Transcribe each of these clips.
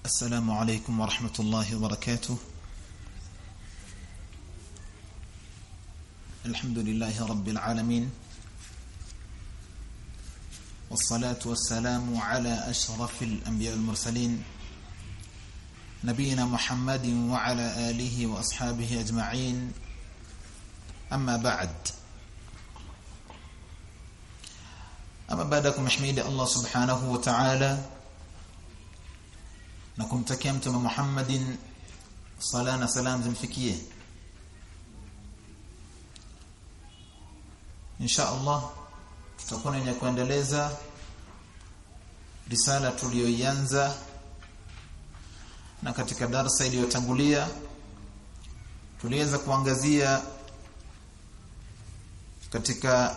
السلام عليكم ورحمة الله وبركاته. الحمد لله رب العالمين. والصلاة والسلام على أشرف الأنبياء المرسلين نبينا محمد وعلى آله وأصحابه أجمعين. أما بعد. أما بعدكم حميد الله سبحانه وتعالى. Na kumtakia mtume Muhammadin sala na salam zimfikie. Insha Allah tutakuwa na kuendeleza risala tuliyoianza na katika darasa iliyotangulia tuliweza kuangazia katika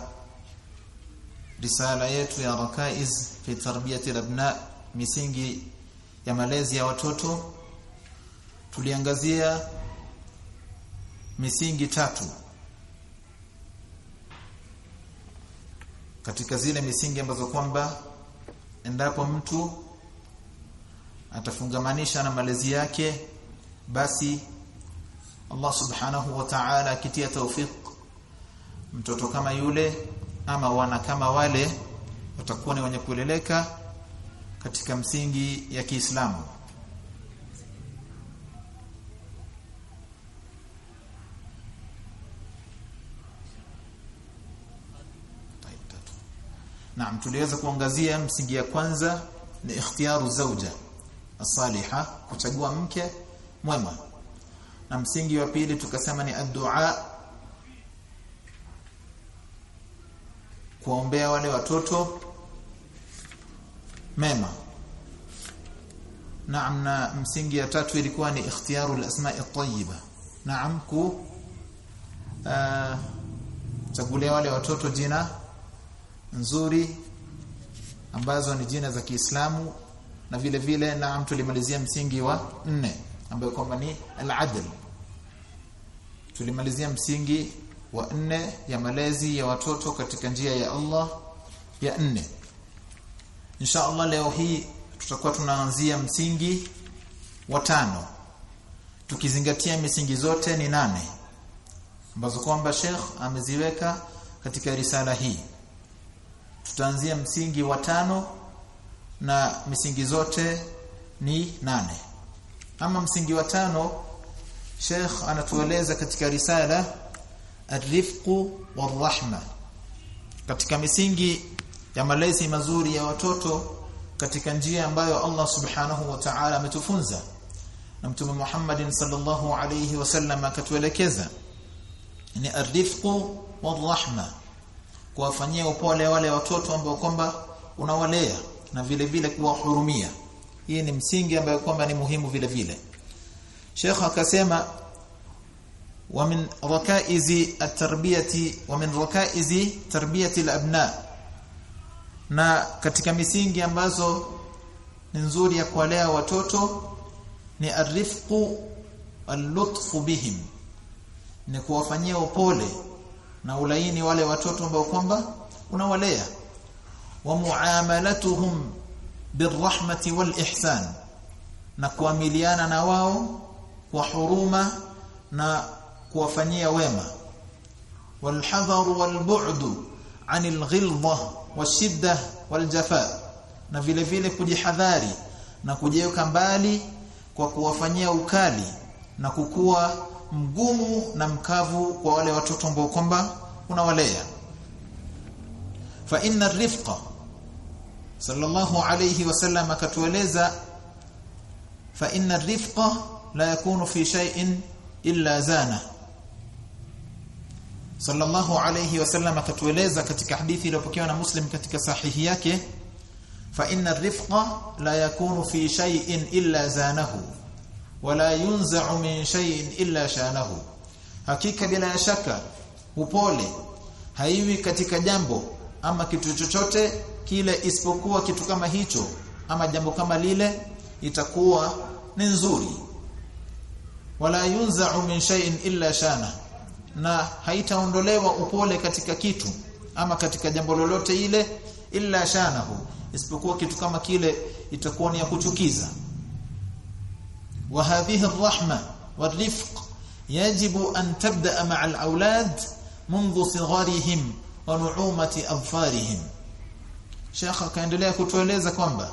risala yetu ya rakaiz fi tarbiyati al-abna misingi ya malezi ya watoto tuliangazia misingi tatu katika zile misingi ambazo kwamba endapo mtu atafungamanisha na malezi yake basi Allah subhanahu wa ta'ala akitia tawfik mtoto kama yule ama wana kama wale watakuwa ni wenye kuleleka katika msingi ya Kiislamu. Naam tuliweza kuangazia msingi ya kwanza ni ikhtiyaru zauja asaliha kuchagua mke mwema. Na msingi wa pili tukasema ni addu'a kuombea wale watoto mema Naam na msingi ya tatu ilikuwa ni ikhtiyaru al-asma'i at-tayyiba. Naam ku uh, chagulia wale watoto jina nzuri ambazo ni jina za Kiislamu na vile vile naam tulimalizia msingi wa nne ambayo kwamba ni al-adl. Tulimalizia msingi wa nne ya malezi ya watoto katika njia ya Allah ya nne. Insha Allah leo hii tutakuwa tunaanzia msingi wa tano. Tukizingatia misingi zote ni nane ambazo kwamba Sheikh ameziweka katika risala hii. Tutaanzia msingi wa tano na misingi zote ni nane. Ama msingi wa tano Sheikh anatueleza katika risala ar-rifqu war-rahma katika misingi ya malezi mazuri ya watoto katika njia ambayo Allah Subhanahu wa Ta'ala ametufunza. Na Mtume Muhammad sallallahu alayhi wasallam akatuelekeza ni arifqu warahma kuwafanyia upole wale watoto ambao kwamba unawalea na vile vile kuwahurumia. Hii ni msingi ambayo kwamba ni muhimu vile vile. Sheikh akasema wa min rakaizi at-tarbiyati wa min rakaizi tarbiyati al-abna na katika misingi ambazo ni nzuri ya kuwalea watoto ni arifqu al-lutfu bihim ni kuwafanyia upole na ulaini wale watoto ambao kwamba unawalea. Wa muamalatuhum birrahmati wal ihsan na kuamiliana na wao kwa huruma na kuwafanyia wema. Walhadharu walbu'du wal bu'd anil ghilzah washidda waljafa na vile vile kujihadhari na kujiweka mbali kwa kuwafanyia ukali na kukua mgumu na mkavu kwa wale watoto ambao kwamba unawalea. Fa inna rifqa sallallahu alayhi wasallam akatueleza fa inna rifqa la yakunu fi shay'in illa zana sallallahu alayhi wasallam akatueleza katika hadithi iliyopokewa na Muslim katika sahihi yake fa inna rifqa la yakunu fi shay'in illa zanahu wala yunza'u min shay'in illa shanahu. Hakika bila shaka upole haiwi katika jambo ama kitu chochote kile isipokuwa kitu kama hicho ama jambo kama lile itakuwa ni nzuri. Wala yunza'u min shay'in illa shanahu na haitaondolewa upole katika kitu ama katika jambo lolote ile illa shanahu isipokuwa kitu kama kile itakuwa ni ya kuchukiza وهذه الرحمة والرفق يجب أن تبدأ مع الأولاد منذ صغارهم ونعومة أظفارهم Sheikh akaendelea kutueleza kwamba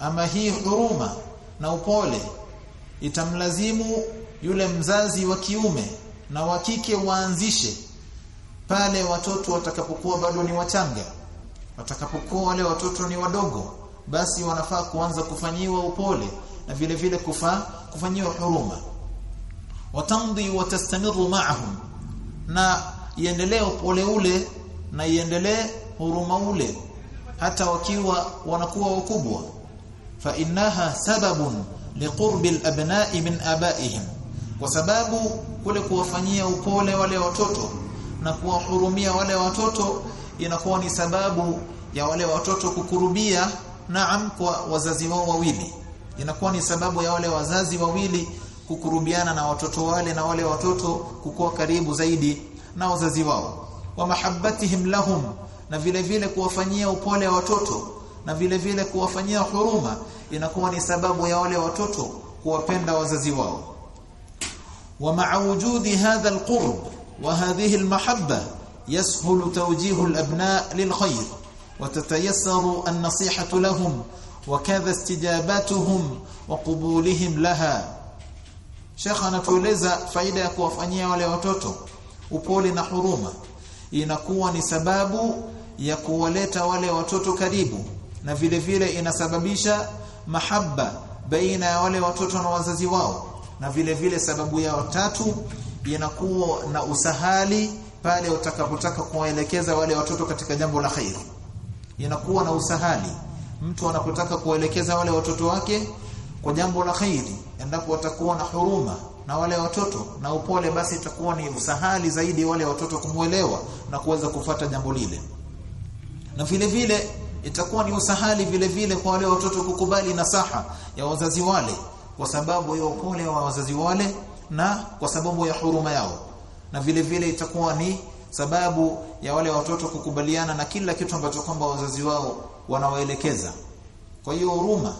ama hii huruma na upole itamlazimu yule mzazi wa kiume na wa kike waanzishe pale watoto watakapokuwa bado ni wachanga. Watakapokuwa wale watoto ni wadogo basi wanafaa kuanza kufanyiwa upole na vile vile kufaa kufanyiwa huruma. Watamdi watastamiru ma'ahum na iendelee upole ule na iendelee huruma ule hata wakiwa wanakuwa wakubwa. Fa innaha sababun liqurbi alabna'i min abaihim kwa sababu kule kuwafanyia upole wale watoto na kuwahurumia wale watoto inakuwa ni sababu ya wale watoto kukurubia naam kwa wazazi wao wawili. Inakuwa ni sababu ya wale wazazi wawili kukurubiana na watoto wale na wale watoto kukuwa karibu zaidi na wazazi wao. Wa mahabbatihim lahum na vile vile kuwafanyia upole watoto na vile vile kuwafanyia huruma inakuwa ni sababu ya wale watoto kuwapenda wazazi wao wa ma'a wujudi hadha alqurb wa hadhihi almahabba yashulu tawjih alabna lilkhair وتتيسر النصيحة لهم وكذا استجاباتهم وقبولهم لها Sheikh anatueleza faida ya kuwafanyia wale watoto upole na huruma inakuwa ni sababu ya kuwaleta wale watoto karibu na vile vile inasababisha mahaba baina ya wale watoto na wazazi wao na vile vile sababu ya tatu inakuwa na usahali pale utakapotaka kuwaelekeza wale watoto katika jambo la khair. Inakuwa na usahali. Mtu anapotaka kuwaelekeza wale watoto wake kwa jambo la khairi endapo watakuwa na huruma na wale watoto na upole basi itakuwa ni usahali zaidi wale watoto kumuelewa na kuweza kufata jambo lile. Na vile vile itakuwa ni usahali vile vile kwa wale watoto kukubali nasaha ya wazazi wale kwa sababu ya upole wa wazazi wale na kwa sababu ya huruma yao. Na vile vile itakuwa ni sababu ya wale watoto kukubaliana na kila kitu ambacho kwamba wazazi wao wanawaelekeza. Kwa hiyo huruma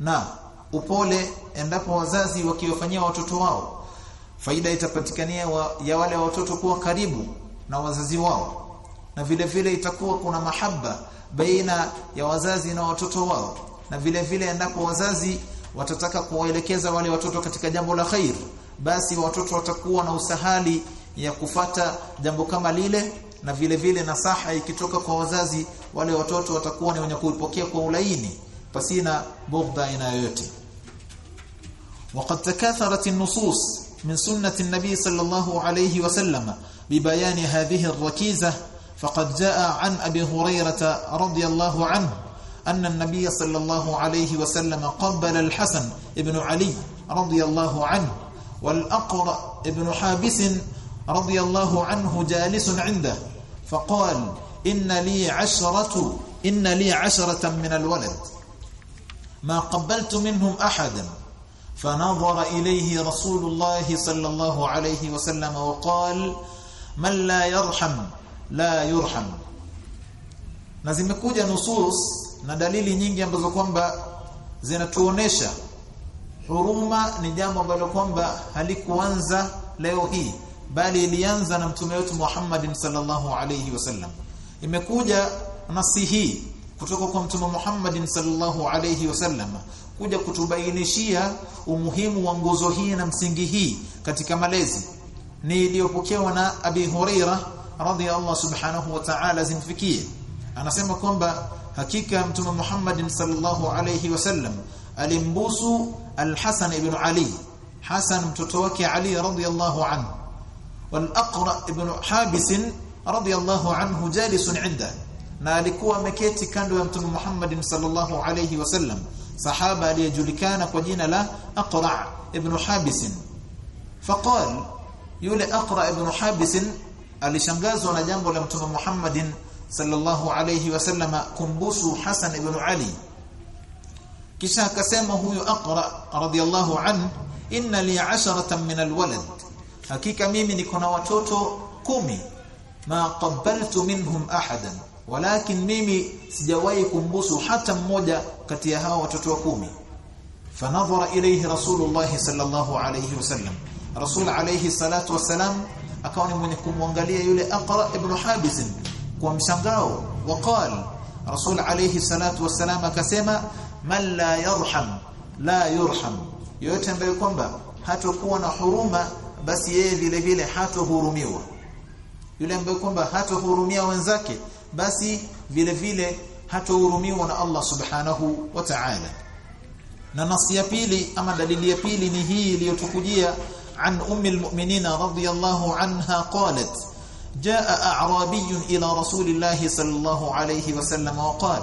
na upole endapo wazazi wakiwafanyia watoto wao faida itapatikania wa, ya wale watoto kuwa karibu na wazazi wao. Na vile vile itakuwa kuna mahaba baina ya wazazi na watoto wao. Na vile vile endapo wazazi watataka kuwaelekeza wale watoto katika jambo la khair basi watoto watakuwa na usahali ya kufata jambo kama lile na vile vile nasaha ikitoka kwa wazazi wale watoto watakuwa ni wenye kuipokea kwa ulaini pasina bughdha aina yoyote وقد تكاثرت النصوص من سنة النبي صلى الله عليه وسلم ببيان هذه الركيزة فقد جاء عن أبي هريرة رضي الله عنه أن النبي صلى الله عليه وسلم قبل الحسن ابن علي رضي الله عنه والأقرأ ابن حابس رضي الله عنه جالس عنده فقال إن لي عشرة إن لي عشرة من الولد ما قبلت منهم أحدا. فنظر إليه رسول الله صلى الله عليه وسلم وقال من لا يرحم لا يرحم. na nusus na dalili nyingi ambazo kwamba zinatuonesha huruma ni jambo ambalo kwamba halikuanza leo hii bali ilianza na mtume wetu Muhammad sallallahu alayhi wasallam. Imekuja nasi hii kutoka kwa mtume Muhammad sallallahu alayhi wasallam kuja kutubainishia umuhimu wa nguzo hii na msingi hii katika malezi. Ni iliyopokewa na Abi Huraira radhiyallahu subhanahu wa ta'ala zimfikie. Anasema kwamba hakika mtume Muhammad sallallahu alayhi wasallam alimbusu al-Hasan ibn Ali Hasan mtoto wake Ali radhiyallahu anhu. wal-Aqra ibn Habis radhiyallahu anhu jalisun 'inda na alikuwa ameketi kando ya mtume Muhammad sallallahu alayhi wasallam sahaba aliyejulikana kwa jina la Aqra ibn Habis. Faqal yule Aqra ibn Habis alishangazwa na jambo la mtume Muhammad sallallahu alayhi wasallam kumbusu Hasan ibn Ali. Kisha akasema huyu Aqra radiyallahu an inna li 'asharatan min alwalad. Hakika mimi niko na watoto kumi. Ma qabbaltu minhum ahadan. Walakin mimi sijawahi kumbusu hata mmoja kati ya hao watoto wa kumi. Fanadhara ilayhi rasulullah sallallahu alayhi wasallam rasul alayhi salatu wasalam akawa ni mwenye kumwangalia yule aqra ibn habis kwa mshangao. Waqal rasul alayhi salatu wasalam akasema man la yarham la yurham. Yote ambaye kwamba hatakuwa na huruma basi yeye vile vile hatohurumiwa. Yule ambaye kwamba hatohurumia wenzake basi vile vile hatohurumiwa na Allah subhanahu wa ta'ala. Na nasi ya pili ama dalili ya pili ni hii iliyotukujia an ummi almu'minina radiyallahu anha qalat جاء أعرابي إلى رسول الله صلى الله عليه وسلم وقال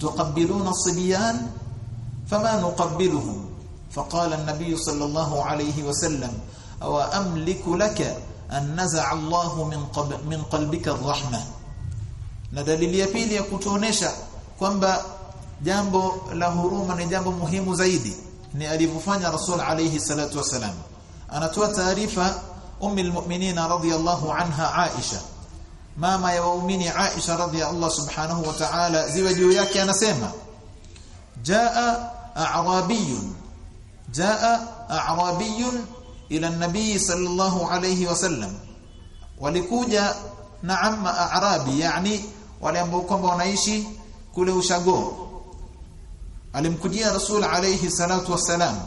تقبلون الصبيان؟ فما نقبلهم؟ فقال النبي صلى الله عليه وسلم أو أملك لك أن نزع الله من, قب من قلبك الرحمة؟ Na dalili ya pili ya kutuonesha kwamba jambo la huruma ni jambo muhimu zaidi ni alivyofanya Rasul alayhi salatu wasalam anatoa taarifa ummi almu'minin radhiyallahu anha Aisha. Mama ya waumini Aisha radhiyallahu subhanahu wa ta'ala ziwe juu yake anasema jaa a'rabiyun jaa a'rabiyun ila an-nabii sallallahu alayhi wasallam walikuja naam a'rabi yani wale ambao kwamba wanaishi kule ushago. Alimkujia rasul alayhi salatu wassalam.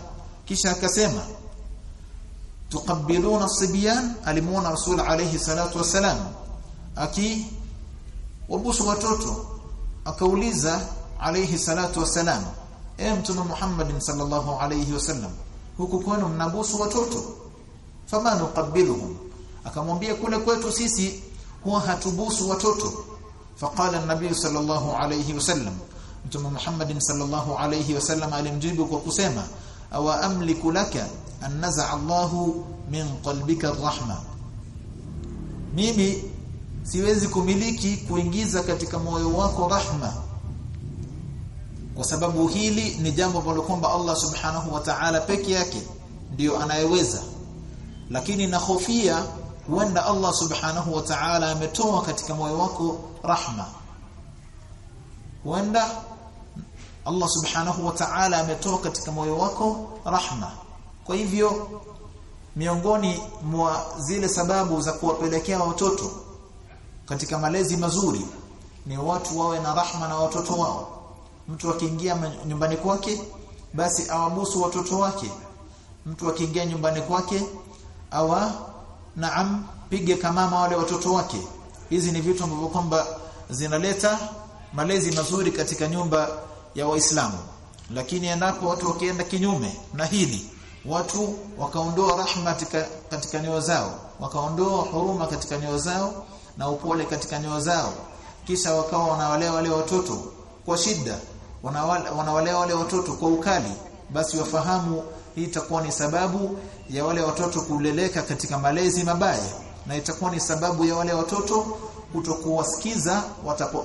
Kisha akasema tuqabbiluna sibyan alimuona rasul alayhi salatu wassalam. Aki wabusu watoto akauliza alayhi salatu wassalam e mtume Muhammad sallallahu alayhi wasallam huku kwenu mnabusu watoto? Fama nuqabbiluhum? Akamwambia kule kwetu sisi huwa hatubusu watoto. Faqala an-nabiy sallallahu alayhi wasallam mtume Muhammad sallallahu alayhi wasallam alimjibu kwa kusema awa amliku laka an naza'a Allahu min qalbika rahma. Mimi siwezi kumiliki kuingiza katika moyo wako rahma. Kwa sababu hili ni jambo ambalo kwamba Allah subhanahu wa ta'ala peke yake ndio anayeweza. Lakini nahofia huenda Allah subhanahu wa ta'ala ametoa katika moyo wako rahma. Huenda Allah subhanahu wa ta'ala ametoa katika moyo wako rahma kwa hivyo miongoni mwa zile sababu za kuwapelekea watoto katika malezi mazuri ni watu wawe na rahma na watoto wao. Mtu akiingia nyumbani kwake basi awabusu watoto wake. Mtu akiingia nyumbani kwake awa naam pige kamama wale watoto wake. Hizi ni vitu ambavyo kwamba zinaleta malezi mazuri katika nyumba ya waislamu. Lakini endapo watu wakienda kinyume na hili watu wakaondoa rahma katika, katika nyoyo zao. Wakaondoa huruma katika nyoyo zao na upole katika nyoyo zao. Kisha wakawa wanawalea wale watoto kwa shida wanawalea wale watoto kwa ukali. Basi wafahamu hii itakuwa ni sababu ya wale watoto kuleleka katika malezi mabaya. Na itakuwa ni sababu ya wale watoto kutokuwasikiza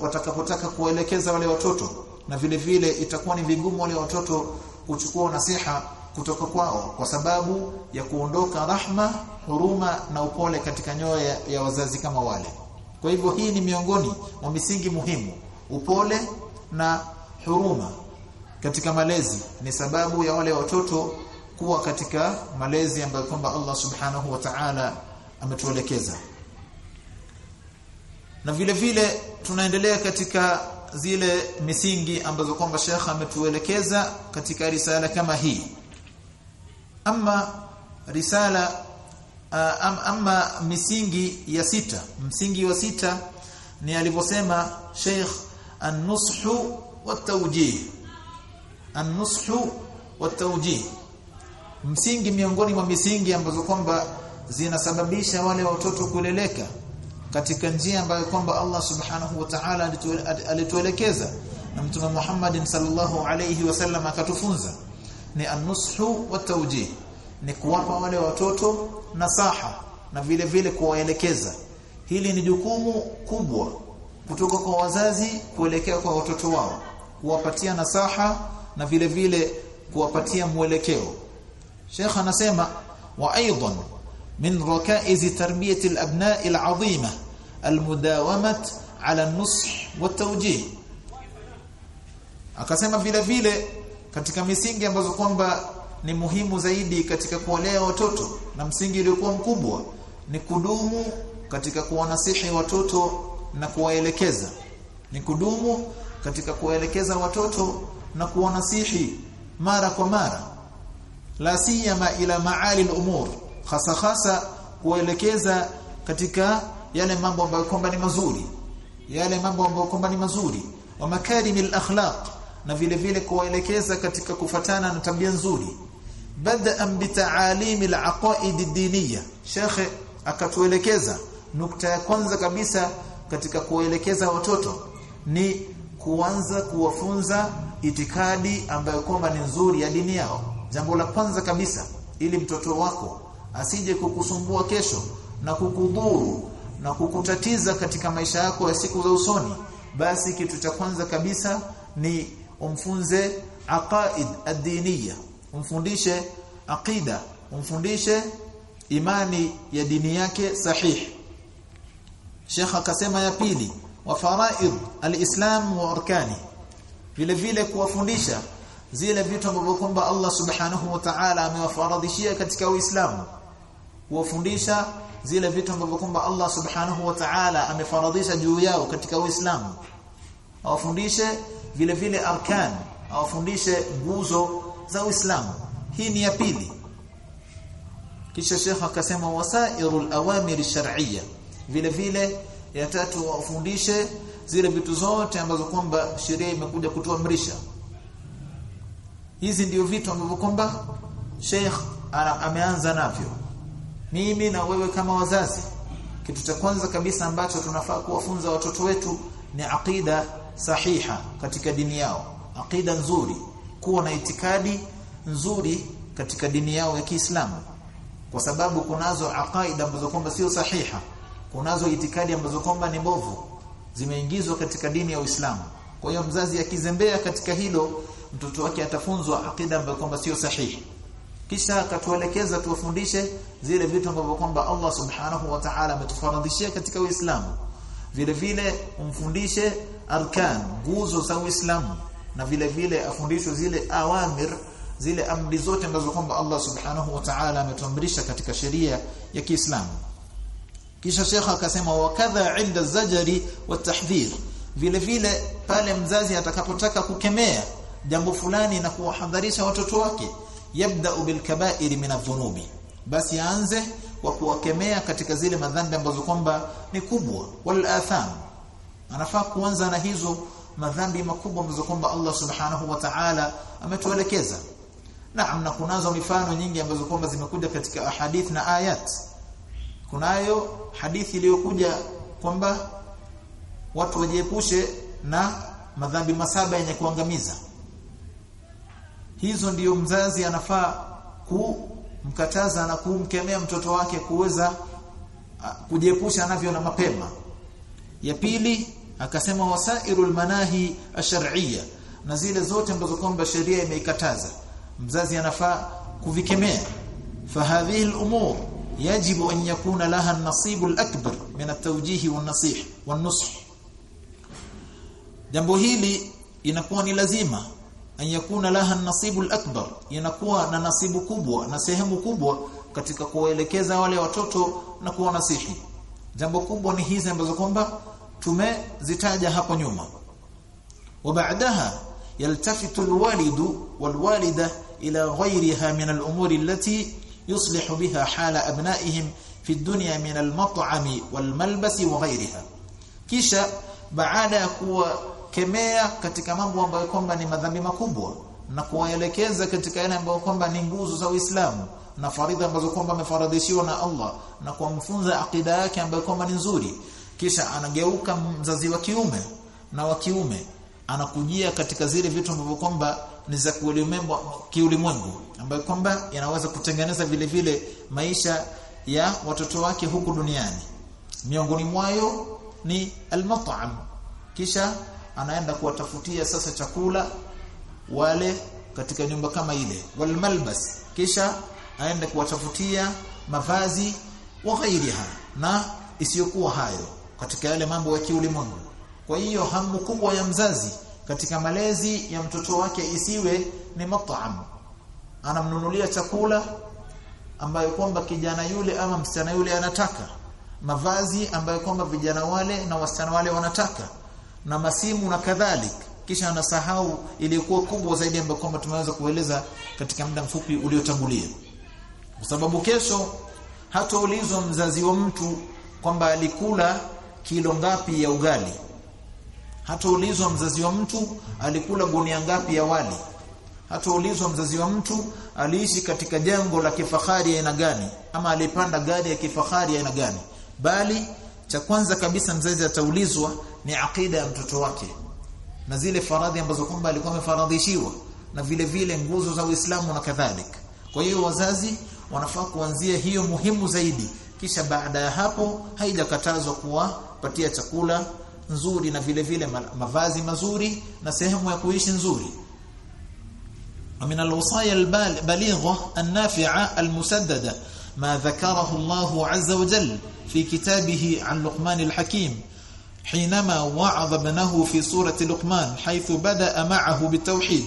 watakapotaka kuelekeza wale watoto. Na vile vile itakuwa ni vigumu wale watoto kuchukua nasiha kutoka kwao kwa sababu ya kuondoka rahma huruma na upole katika nyoyo ya, ya wazazi kama wale. Kwa hivyo hii ni miongoni mwa misingi muhimu. Upole na huruma katika malezi ni sababu ya wale watoto kuwa katika malezi ambayo kwamba Allah subhanahu wa ta'ala ametuelekeza. Na vile vile tunaendelea katika zile misingi ambazo kwamba Sheikh ametuelekeza katika risala kama hii ama risala uh, am, ama misingi ya sita. Msingi wa sita ni alivyosema Sheikh an-nushu wat-tawjih an-nushu wat-tawjih msingi miongoni mwa misingi ambazo kwamba zinasababisha wale watoto kuleleka katika njia ambayo kwamba Allah Subhanahu wa Ta'ala alituelekeza. Na Mtume Muhammad sallallahu alayhi wasallam akatufunza ni anushu wa tawjih ni kuwapa wale watoto nasaha na vile vile kuwaelekeza. Hili ni jukumu kubwa kutoka kwa wazazi kuelekea kwa watoto wao kuwapatia nasaha na vile vile kuwapatia mwelekeo. Sheikh anasema wa aidan min rakaiz tarbiyati al-abna'i al-'azima al-mudawamat 'ala an-nush wa akasema vile vile katika misingi ambazo kwamba ni muhimu zaidi katika kuwalea watoto na msingi uliokuwa mkubwa ni kudumu katika kuwanasihi watoto na kuwaelekeza. Ni kudumu katika kuwaelekeza watoto na kuwanasihi mara kwa mara. La siyama ila maali al-umur hasa hasa kuwaelekeza katika yale mambo ambayo kwamba ni mazuri. Yale mambo ambayo kwamba ni mazuri. Wa makarimil akhlaq na vile vile kuwaelekeza katika kufatana na tabia nzuri. Bada'an bitaalimi al-aqaid ad-diniyya. Shekhe akatuelekeza nukta ya kwanza kabisa katika kuwaelekeza watoto ni kuanza kuwafunza itikadi ambayo kwamba ni nzuri ya dini yao. Jambo la kwanza kabisa ili mtoto wako asije kukusumbua kesho na kukudhuru na kukutatiza katika maisha yako ya siku za usoni basi kitu cha kwanza kabisa ni umfunze aqaid ad-diniya umfundishe aqida. Umfundishe imani ya dini yake sahihi Sheikh akasema ya pili wa faraid al-islam wa arkani. Vile vile kuwafundisha zile vitu ambavyo kwamba Allah subhanahu wa ta'ala amewafaradhishia katika Uislamu. Kuwafundisha zile vitu ambavyo kwamba Allah subhanahu wa ta'ala amefaradhisha juu yao katika Uislamu. Awafundishe vile vile arkan awafundishe nguzo za Uislamu. Hii ni ya pili. Kisha Sheikh akasema wasairul awamir shar'iyya. Vile vile ya tatu wafundishe zile vitu zote ambazo kwamba sheria imekuja kutuamrisha. Hizi ndiyo vitu ambavyo kwamba Sheikh ameanza navyo. Mimi na wewe kama wazazi kitu cha kwanza kabisa ambacho tunafaa kuwafunza watoto wetu ni aqida sahiha katika dini yao. Aqida nzuri kuwa na itikadi nzuri katika dini yao ya Kiislamu. Kwa sababu kunazo aqaida ambazo kwamba sio sahiha kunazo itikadi ambazo kwamba ni mbovu zimeingizwa katika dini ya Uislamu. Kwa hiyo mzazi akizembea katika hilo mtoto wake atafunzwa aqida ambayo kwamba sio sahihi. Kisha akatuelekeza tuwafundishe zile vitu ambavyo kwamba Allah subhanahu wa ta'ala ametufaradhishia katika Uislamu. Vile vile umfundishe arkan nguzo za Uislamu na vile vile afundishwe zile awamir zile amri zote ambazo kwamba Allah subhanahu wa ta'ala ametuamrisha katika sheria ya Kiislamu. Kisha Sheikh akasema wakadha inda zajari wa tahdhir. Vile vile pale mzazi atakapotaka kukemea jambo fulani na kuwahadharisha watoto wake yabda bil kaba'ir min adh-dhunubi. Basi aanze kwa kuwakemea katika zile madhambi ambazo kwamba ni kubwa wal atham anafaa kuanza na hizo madhambi makubwa ambazo kwamba Allah subhanahu wa ta'ala ametuelekeza. Naam na kunazo mifano nyingi ambazo kwamba zimekuja katika ahadith na ayat. Kunayo hadithi iliyokuja kwamba watu wajiepushe na madhambi masaba yenye kuangamiza. Hizo ndiyo mzazi anafaa kumkataza na kumkemea mtoto wake kuweza kujiepusha navyo na mapema ya pili akasema wasairul manahi ashar'iyya na zile zote ambazo kwamba sheria imeikataza mzazi anafaa kuvikemea. Fahadhihi al-umur yajibu an yakuna laha an-nasibu al-akbar min at-tawjih wan-nasih wan-nush jambo hili inakuwa ni lazima an yakuna laha an-nasibu al-akbar inakuwa na nasibu kubwa na sehemu kubwa katika kuwaelekeza wale watoto na kuwa nasihi jambo kubwa ni hizi ambazo kwamba tumezitaja hapo nyuma وبعدها يلتفت الوالد والوالده الى غيرها من الامور التي يصلح بها حال ابنائهم في الدنيا من المطعم والملبس وغيرها kisha baada ya kuwakemea katika mambo ambayo kwamba ni madhambi makubwa na kuwaelekeza katika yale ambayo kwamba ni nguzo za Uislamu na faridha ambazo kwamba amefaradhishiwa na Allah na kumfunza akida yake ambayo kwamba ni nzuri kisha anageuka mzazi wa kiume na wa kiume anakujia katika zile vitu ambavyo kwamba ni za kiulimwengu ambayo kwamba yanaweza kutengeneza vile vile maisha ya watoto wake huku duniani. Miongoni mwayo ni almat'am. Kisha anaenda kuwatafutia sasa chakula wale katika nyumba kama ile walmalbas. Kisha aende kuwatafutia mavazi wa ghairiha na isiyokuwa hayo katika yale mambo ya kiulimwengu. Kwa hiyo hamu kubwa ya mzazi katika malezi ya mtoto wake isiwe ni mat'am anamnunulia chakula ambayo kwamba kijana yule ama msichana yule anataka mavazi ambayo kwamba vijana wale na wasichana wale wanataka na masimu na kadhalik. Kisha anasahau iliyokuwa kubwa zaidi ambayo kwamba tumeweza kueleza katika muda mfupi uliotangulia. Kwa sababu kesho hataulizwa mzazi wa mtu kwamba alikula kilo ngapi ya ugali? Hataulizwa mzazi wa mtu alikula gunia ngapi ya wali. Hataulizwa mzazi wa mtu aliishi katika jengo la kifahari aina gani ama alipanda gari ya kifahari aina gani. Bali cha kwanza kabisa mzazi ataulizwa ni akida ya mtoto wake na zile faradhi ambazo kwamba alikuwa amefaradhishiwa na vile vile nguzo za Uislamu na kadhalika. Kwa hiyo wazazi wanafaa kuanzia hiyo muhimu zaidi kisha baada ya hapo haijakatazwa kuwapatia chakula nzuri na vile vile mavazi mazuri na sehemu ya kuishi nzuri. ومن الوصايا البليغة النافعة المسددة ما ذكره الله عز وجل في كتابه عن لقمان الحكيم حينما وعظ ابنه في سورة لقمان حيث بدأ معه بالتوحيد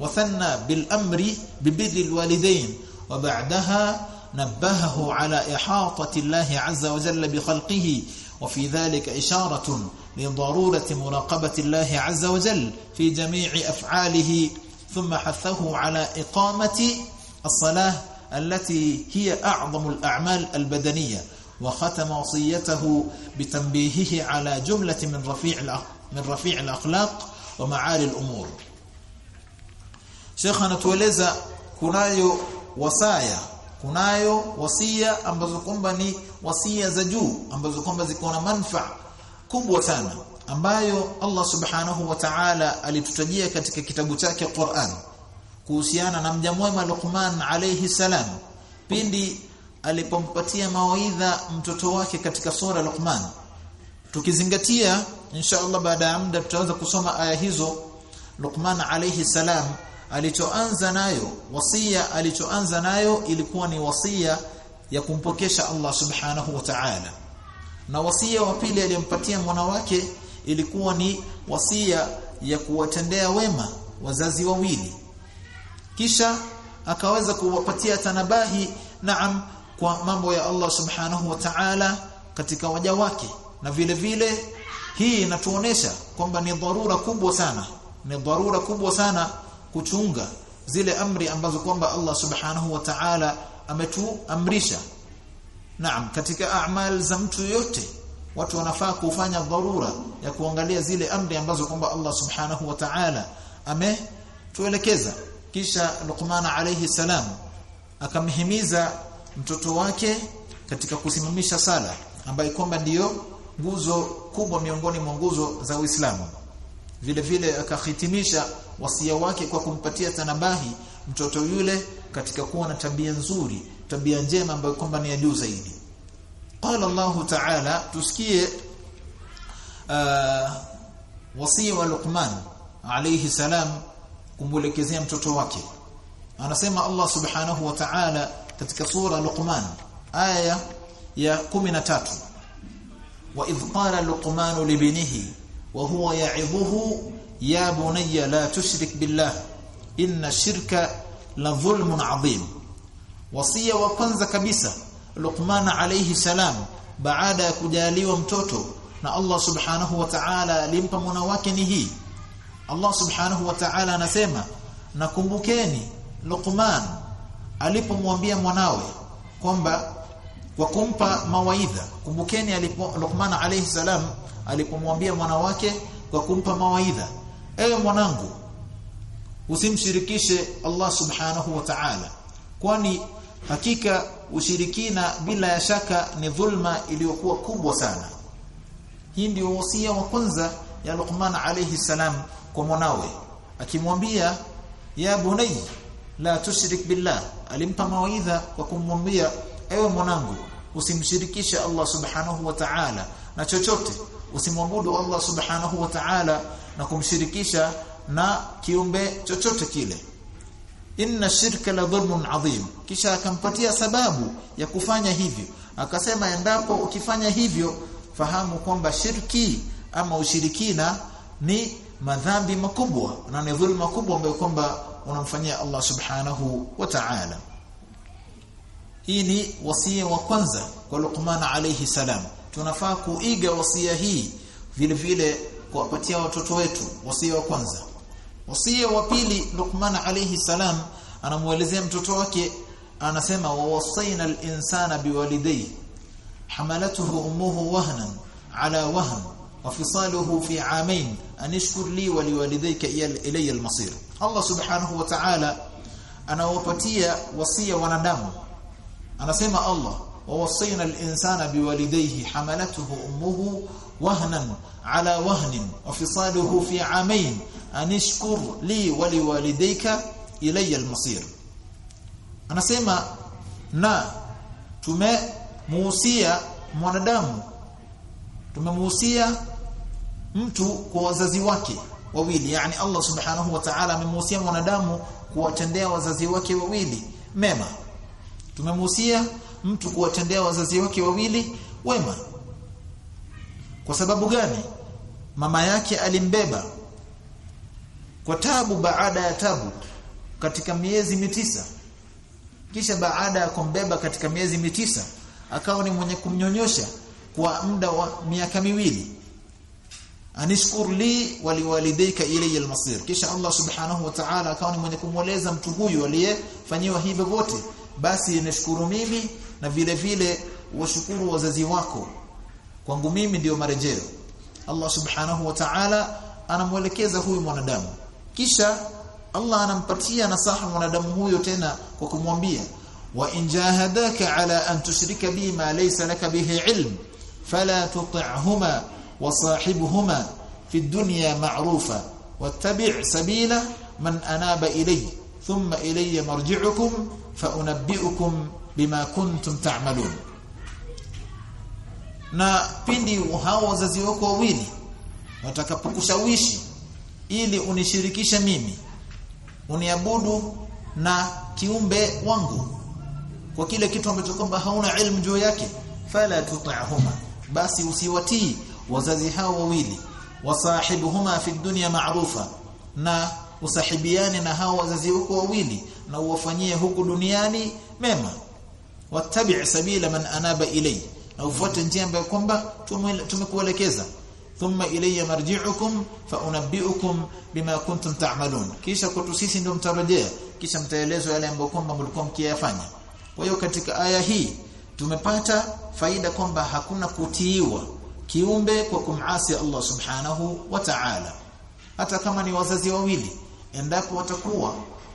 وثنى بالأمر ببر الوالدين وبعدها نبهه على إحاطة الله عز وجل بخلقه وفي ذلك إشارة لضرورة مراقبة الله عز وجل في جميع أفعاله ثم حثه على إقامة الصلاة التي هي أعظم الأعمال البدنية وختم وصيته بتنبيهه على جملة من رفيع من رفيع الأخلاق ومعالي الأمور. Sheikh anatueleza kunayo wasaya kunayo wasia ambazo kwamba wasia za juu ambazo kwamba ziko na manufaa kubwa sana ambayo Allah Subhanahu wa Ta'ala alitutajia katika kitabu chake Qur'an kuhusiana na mja mwema Luqman alayhi salam pindi alipompatia mawaidha mtoto wake katika sura Luqman. Tukizingatia insha Allah baada ya muda tutaanza kusoma aya hizo Luqman alayhi salam alichoanza nayo wasia alichoanza nayo ilikuwa ni wasia ya kumpokesha Allah subhanahu wa ta'ala. Na wasia wa pili aliyompatia mwanawake ilikuwa ni wasia ya kuwatendea wema wazazi wawili. Kisha akaweza kuwapatia tanabahi naam kwa mambo ya Allah subhanahu wa ta'ala katika waja wake. Na vile vile hii inatuonesha kwamba ni dharura kubwa sana ni dharura kubwa sana kuchunga zile amri ambazo kwamba Allah subhanahu wa ta'ala ametuamrisha naam katika a'mal za mtu yote watu wanafaa kufanya dharura ya kuangalia zile amri ambazo kwamba Allah subhanahu wa ta'ala ametuelekeza. Kisha Luqman alayhi salam akamhimiza mtoto wake katika kusimamisha sala ambayo kwamba ndiyo nguzo kubwa miongoni mwa nguzo za Uislamu. Vile vile akahitimisha wasia wake kwa kumpatia tanabahi mtoto yule katika kuwa na tabia nzuri tabia njema ambayo kwamba ni ya juu zaidi. Qala Allah ta'ala tusikie uh, wasii wa Luqman alayhi salam kumwelekezea mtoto wake. Anasema Allah subhanahu wa ta'ala katika sura Luqman aya ya 13 wa idh qala luqman libnihi wa huwa ya'idhuhu ya bunayya la tushrik billah inna shirka la dhulmun adhim. Wasia wa kwanza kabisa Luqman alayhi salam baada ya kujaliwa mtoto na Allah subhanahu wa ta'ala alimpa mwana wake ni hii. Allah subhanahu wa ta'ala anasema nakumbukeni Luqman alipomwambia mwanawe kwamba kwa kumpa mawaidha kumbukeni alipo Luqman alayhi salam alipomwambia mwana wake kwa kumpa mawaidha ewe mwanangu usimshirikishe Allah subhanahu wa ta'ala. Kwani hakika ushirikina bila ya shaka ni dhulma iliyokuwa kubwa sana. Hii ndio wasia wa kwanza ya Luqman alayhi salam kwa mwanawe. Akimwambia ya bunay la tushrik billah. Alimpa mawaidha kwa kumwambia ewe mwanangu usimshirikishe Allah subhanahu wa ta'ala na chochote. Usimwabudu Allah subhanahu wa ta'ala na kumshirikisha na kiumbe chochote kile. Inna shirka la dhulmun adhim. Kisha akampatia sababu ya kufanya hivyo. Akasema endapo ukifanya hivyo fahamu kwamba shirki ama ushirikina ni madhambi makubwa na ni dhulma kubwa ambayo kwamba unamfanyia Allah subhanahu wa ta'ala. Hii ni wasia wa kwanza kwa Luqman alayhi salam. Tunafaa kuiga wasia hii vile vile kuwapatia watoto wetu wasia wa kwanza Wasia wa pili Luqman alayhi salam anamuelezea mtoto wake anasema wawasaina al-insana biwalidayhi hamalatuhu ummuhu wahnan ala wahn wa fisaluhu fi amain anishkur li wa liwalidayka ilayya al-masir. Allah subhanahu wa ta'ala anawapatia wasia wanadamu. Anasema Allah wawasaina al-insana biwalidayhi hamalatuhu ummuhu wahnan ala wahnin wa fisaluhu fi amain anishkur li waliwalidayka ilayya almasir. Anasema na tumemuhusia mwanadamu tumemuhusia mtu kwa wazazi wake wawili. Yani Allah subhanahu wa ta'ala amemuhusia mwanadamu kuwatendea wazazi wake wawili. Mema. Tumemuhusia mtu kuwatendea wazazi wake wawili wema. Kwa sababu gani? Mama yake alimbeba kwa tabu baada ya tabu katika miezi mitisa. Kisha baada ya kumbeba katika miezi mitisa akawa ni mwenye kumnyonyosha kwa muda wa miaka miwili. Anishkur li waliwalidayka ilayya almasir. Kisha Allah subhanahu wa ta'ala akawa ni mwenye kumweleza mtu huyu aliyefanyiwa hivyo vote basi nishukuru mimi na vile vile washukuru wazazi wako. Kwangu mimi ndiyo marejeo. Allah subhanahu wa ta'ala anamwelekeza huyu mwanadamu kisha Allah anampatia nasaha mwanadamu huyo tena kwa kumwambia wa in jahadaka ala an tushrika bi ma laysa laka bihi ilm fala tuti'huma wa sahibuhuma fi dunya ma'rufa wattabi' sabila man anaba ilayya thumma ilayya marji'ukum fa unabbi'ukum bima kuntum ta'malun na pindi hao wazazi wako wawili watakapokushawishi ili unishirikishe mimi uniabudu na kiumbe wangu. Kwa kile kitu ambacho kwamba hauna ilmu juu yake fala tuta'huma basi usiwatii wazazi hao wawili. Wasahibuhuma fi dunya ma'rufa na usahibiane na hao wazazi wako wawili na uwafanyie huku duniani mema. Wattabi' sabila man anaba ilay na ufuate njia ambayo kwamba tumekuelekeza thumma ilayya marji'ukum fa unabbi'ukum bima kuntum ta'malun. Kisha kwetu sisi ndio mtarejea kisha mtaelezwa yale ambayo kwamba mlikuwa mkiyafanya. Kwa hiyo katika aya hii tumepata faida kwamba hakuna kutiiwa kiumbe kwa kumasi Allah subhanahu wa ta'ala. Hata kama ni wazazi wawili endapo watakuwa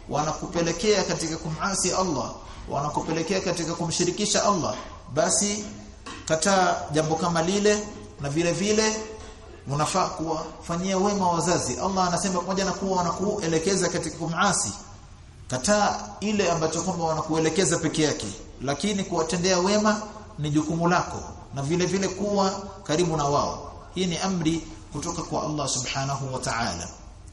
wanakupelekea katika kumasi Allah wanakupelekea katika kumshirikisha Allah basi kataa jambo kama lile na vile vile unafaa kuwafanyia wema wazazi. Allah anasema pamoja na kuwa wanakuelekeza katika kumasi kataa ile ambacho kwamba wanakuelekeza peke yake lakini kuwatendea wema ni jukumu lako na vile vile kuwa karibu na wao. Hii ni amri kutoka kwa Allah subhanahu wa ta'ala.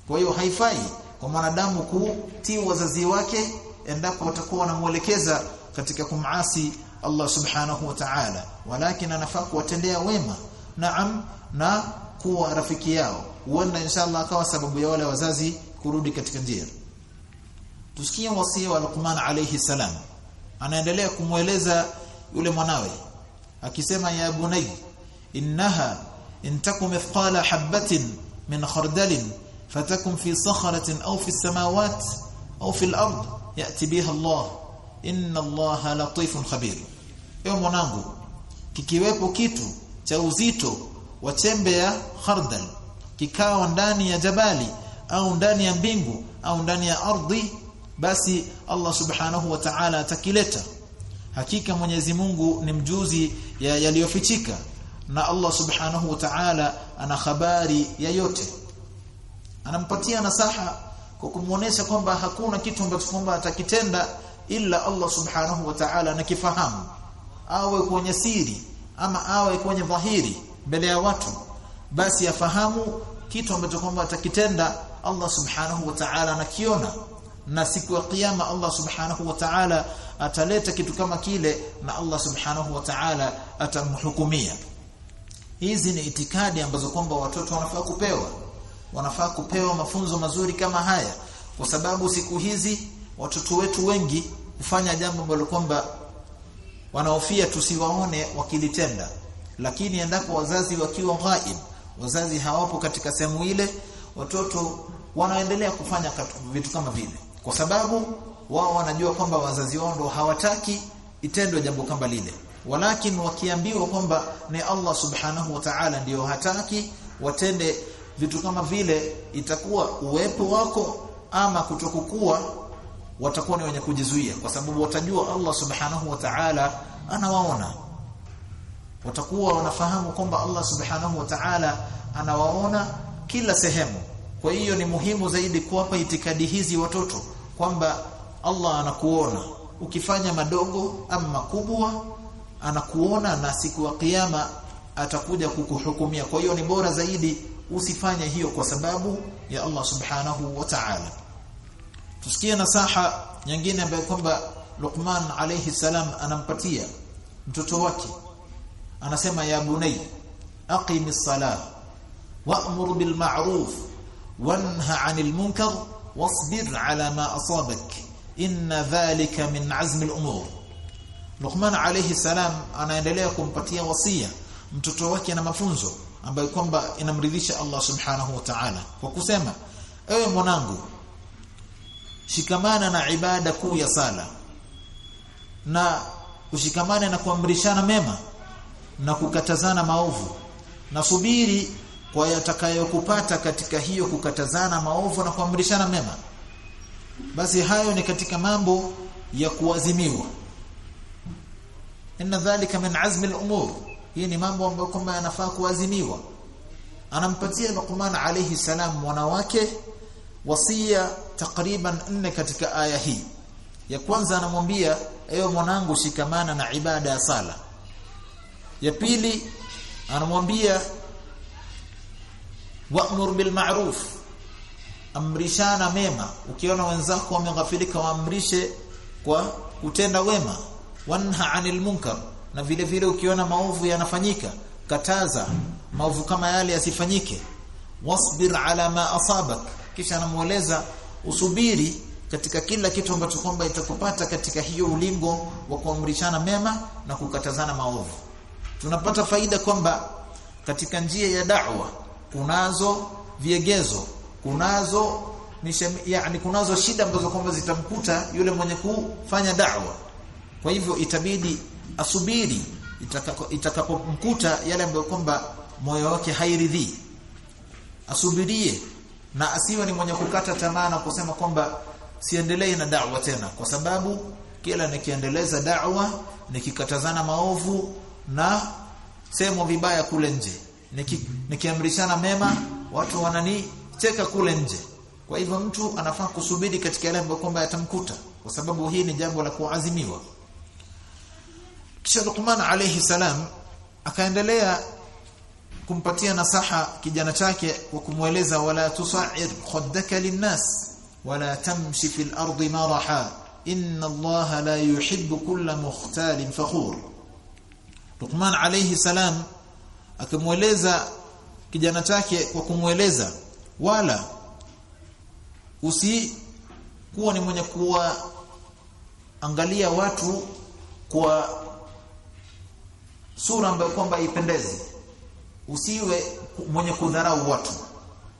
Kwa hiyo haifai kwa mwanadamu kutii wazazi wake endapo watakuwa wanamuelekeza katika kumasi Allah subhanahu wa ta'ala. Walakin anafaa kuwatendea wema. Naam na kuwa rafiki yao huenda inshallah akawa sababu ya wale wazazi kurudi katika njia. Tusikie wasia wa Luqman alayhi salam. Anaendelea kumweleza yule mwanawe akisema ya bunay innaha intakum mithqala habatin min khardalin fatakum fi sakhratin aw fi samawat aw fi al-ard yati biha Allah. Inna Allah latifun khabir. Ewe mwanangu kikiwepo kitu cha uzito wa chembe ya khardal kikawa ndani ya jabali au ndani ya mbingu au ndani ya ardhi basi Allah subhanahu wa ta'ala atakileta. Hakika Mwenyezi Mungu ni mjuzi ya yaliyofichika na Allah subhanahu wa ta'ala ana habari ya yote. Anampatia nasaha kwa kumuonesha kwamba hakuna kitu ambacho kwamba atakitenda ila Allah subhanahu wa ta'ala anakifahamu. Awe kwenye siri ama awe kwenye dhahiri mbele ya watu basi afahamu kitu ambacho kwamba atakitenda Allah subhanahu wa ta'ala anakiona. Na siku ya kiyama Allah subhanahu wa ta'ala ataleta kitu kama kile na Allah subhanahu wa ta'ala atamhukumia. Hizi ni itikadi ambazo kwamba watoto wanafaa kupewa. Wanafaa kupewa mafunzo mazuri kama haya. Kwa sababu siku hizi watoto wetu wengi hufanya jambo ambalo kwamba wanaofia tusiwaone wakilitenda lakini endapo wazazi wakiwa ghaib wazazi hawapo katika sehemu ile watoto wanaendelea kufanya vitu kama vile. Kwa sababu wao wanajua kwamba wazazi wao ndo hawataki itendwe jambo kama lile. Walakin wakiambiwa kwamba ni Allah subhanahu wa ta'ala ndio hataki watende vitu kama vile itakuwa uwepo wako ama kutokukuwa watakuwa ni wenye kujizuia. Kwa sababu watajua Allah subhanahu wa ta'ala anawaona watakuwa wanafahamu kwamba Allah subhanahu wa ta'ala anawaona kila sehemu. Kwa hiyo ni muhimu zaidi kuwapa itikadi hizi watoto kwamba Allah anakuona. Ukifanya madogo ama makubwa anakuona na siku ya kiyama atakuja kukuhukumia. Kwa hiyo ni bora zaidi usifanye hiyo kwa sababu ya Allah subhanahu wa ta'ala. Tusikie nasaha nyingine ambayo kwamba Luqman alayhi salam anampatia mtoto wake anasema ya bunay aqimis salah wa'mur bil ma'ruf wanha 'anil munkar wasbir 'ala ma asabak inna dhalika min 'azmi al umur Luqman alayhi salam anaendelea kumpatia wasia mtoto wake na mafunzo ambayo kwamba inamridhisha Allah subhanahu wa ta'ala kwa kusema ewe mwanangu shikamana na ibada kuu ya sala na ushikamane na kuamrishana mema na kukatazana maovu. Na subiri kwa yatakayokupata katika hiyo kukatazana maovu na kuamrishana mema. Basi hayo ni katika mambo ya kuazimiwa. Inna dhalika min azmi al-umur. Hii ni mambo ambayo kwamba yanafaa kuazimiwa. Anampatia Luqman alayhi salam mwanawake wasia takriban nne katika aya hii. Ya kwanza anamwambia ewe mwanangu shikamana na ibada ya sala ya pili anamwambia wa'mur bil ma'ruf. Amrishana mema. Ukiona wenzako wameghafilika waamrishe kwa kutenda wema. Wanha 'anil munkar. Na vile vile ukiona maovu yanafanyika kataza maovu kama yale yasifanyike. Wasbir ala ma asabak. Kisha anamueleza usubiri katika kila kitu ambacho kwamba itakupata katika hiyo ulingo wa kuamrishana mema na kukatazana maovu tunapata faida kwamba katika njia ya da'wa kunazo viegezo kunazo yani kunazo shida ambazo kwamba zitamkuta yule mwenye kufanya da'wa. Kwa hivyo itabidi asubiri itakapomkuta yale ambayo kwamba moyo wake hairidhi. Asubirie na asiwe ni mwenye kukata tamaa na kusema kwamba siendelee na da'wa tena kwa sababu kila nikiendeleza da'wa nikikatazana maovu na semo vibaya kule nje. Niki, nikiamrishana mema watu wananicheka kule nje. Kwa hivyo mtu anafaa kusubiri katika yale ambayo kwamba yatamkuta kwa sababu hii ni jambo la kuazimiwa. Kisha Luqman alayhi salam akaendelea kumpatia nasaha kijana chake kwa kumweleza wala tusa'ir khaddaka linnas wala tamshi fil ardi maraha. Inna allaha la yuhibbu kulla mukhtalin fakhur Luqman alayhi salam akamweleza kijana chake kwa kumweleza wala usi kuwa ni mwenye kuwa angalia watu kwa sura ambayo kwamba ipendezi usiwe mwenye kudharau watu.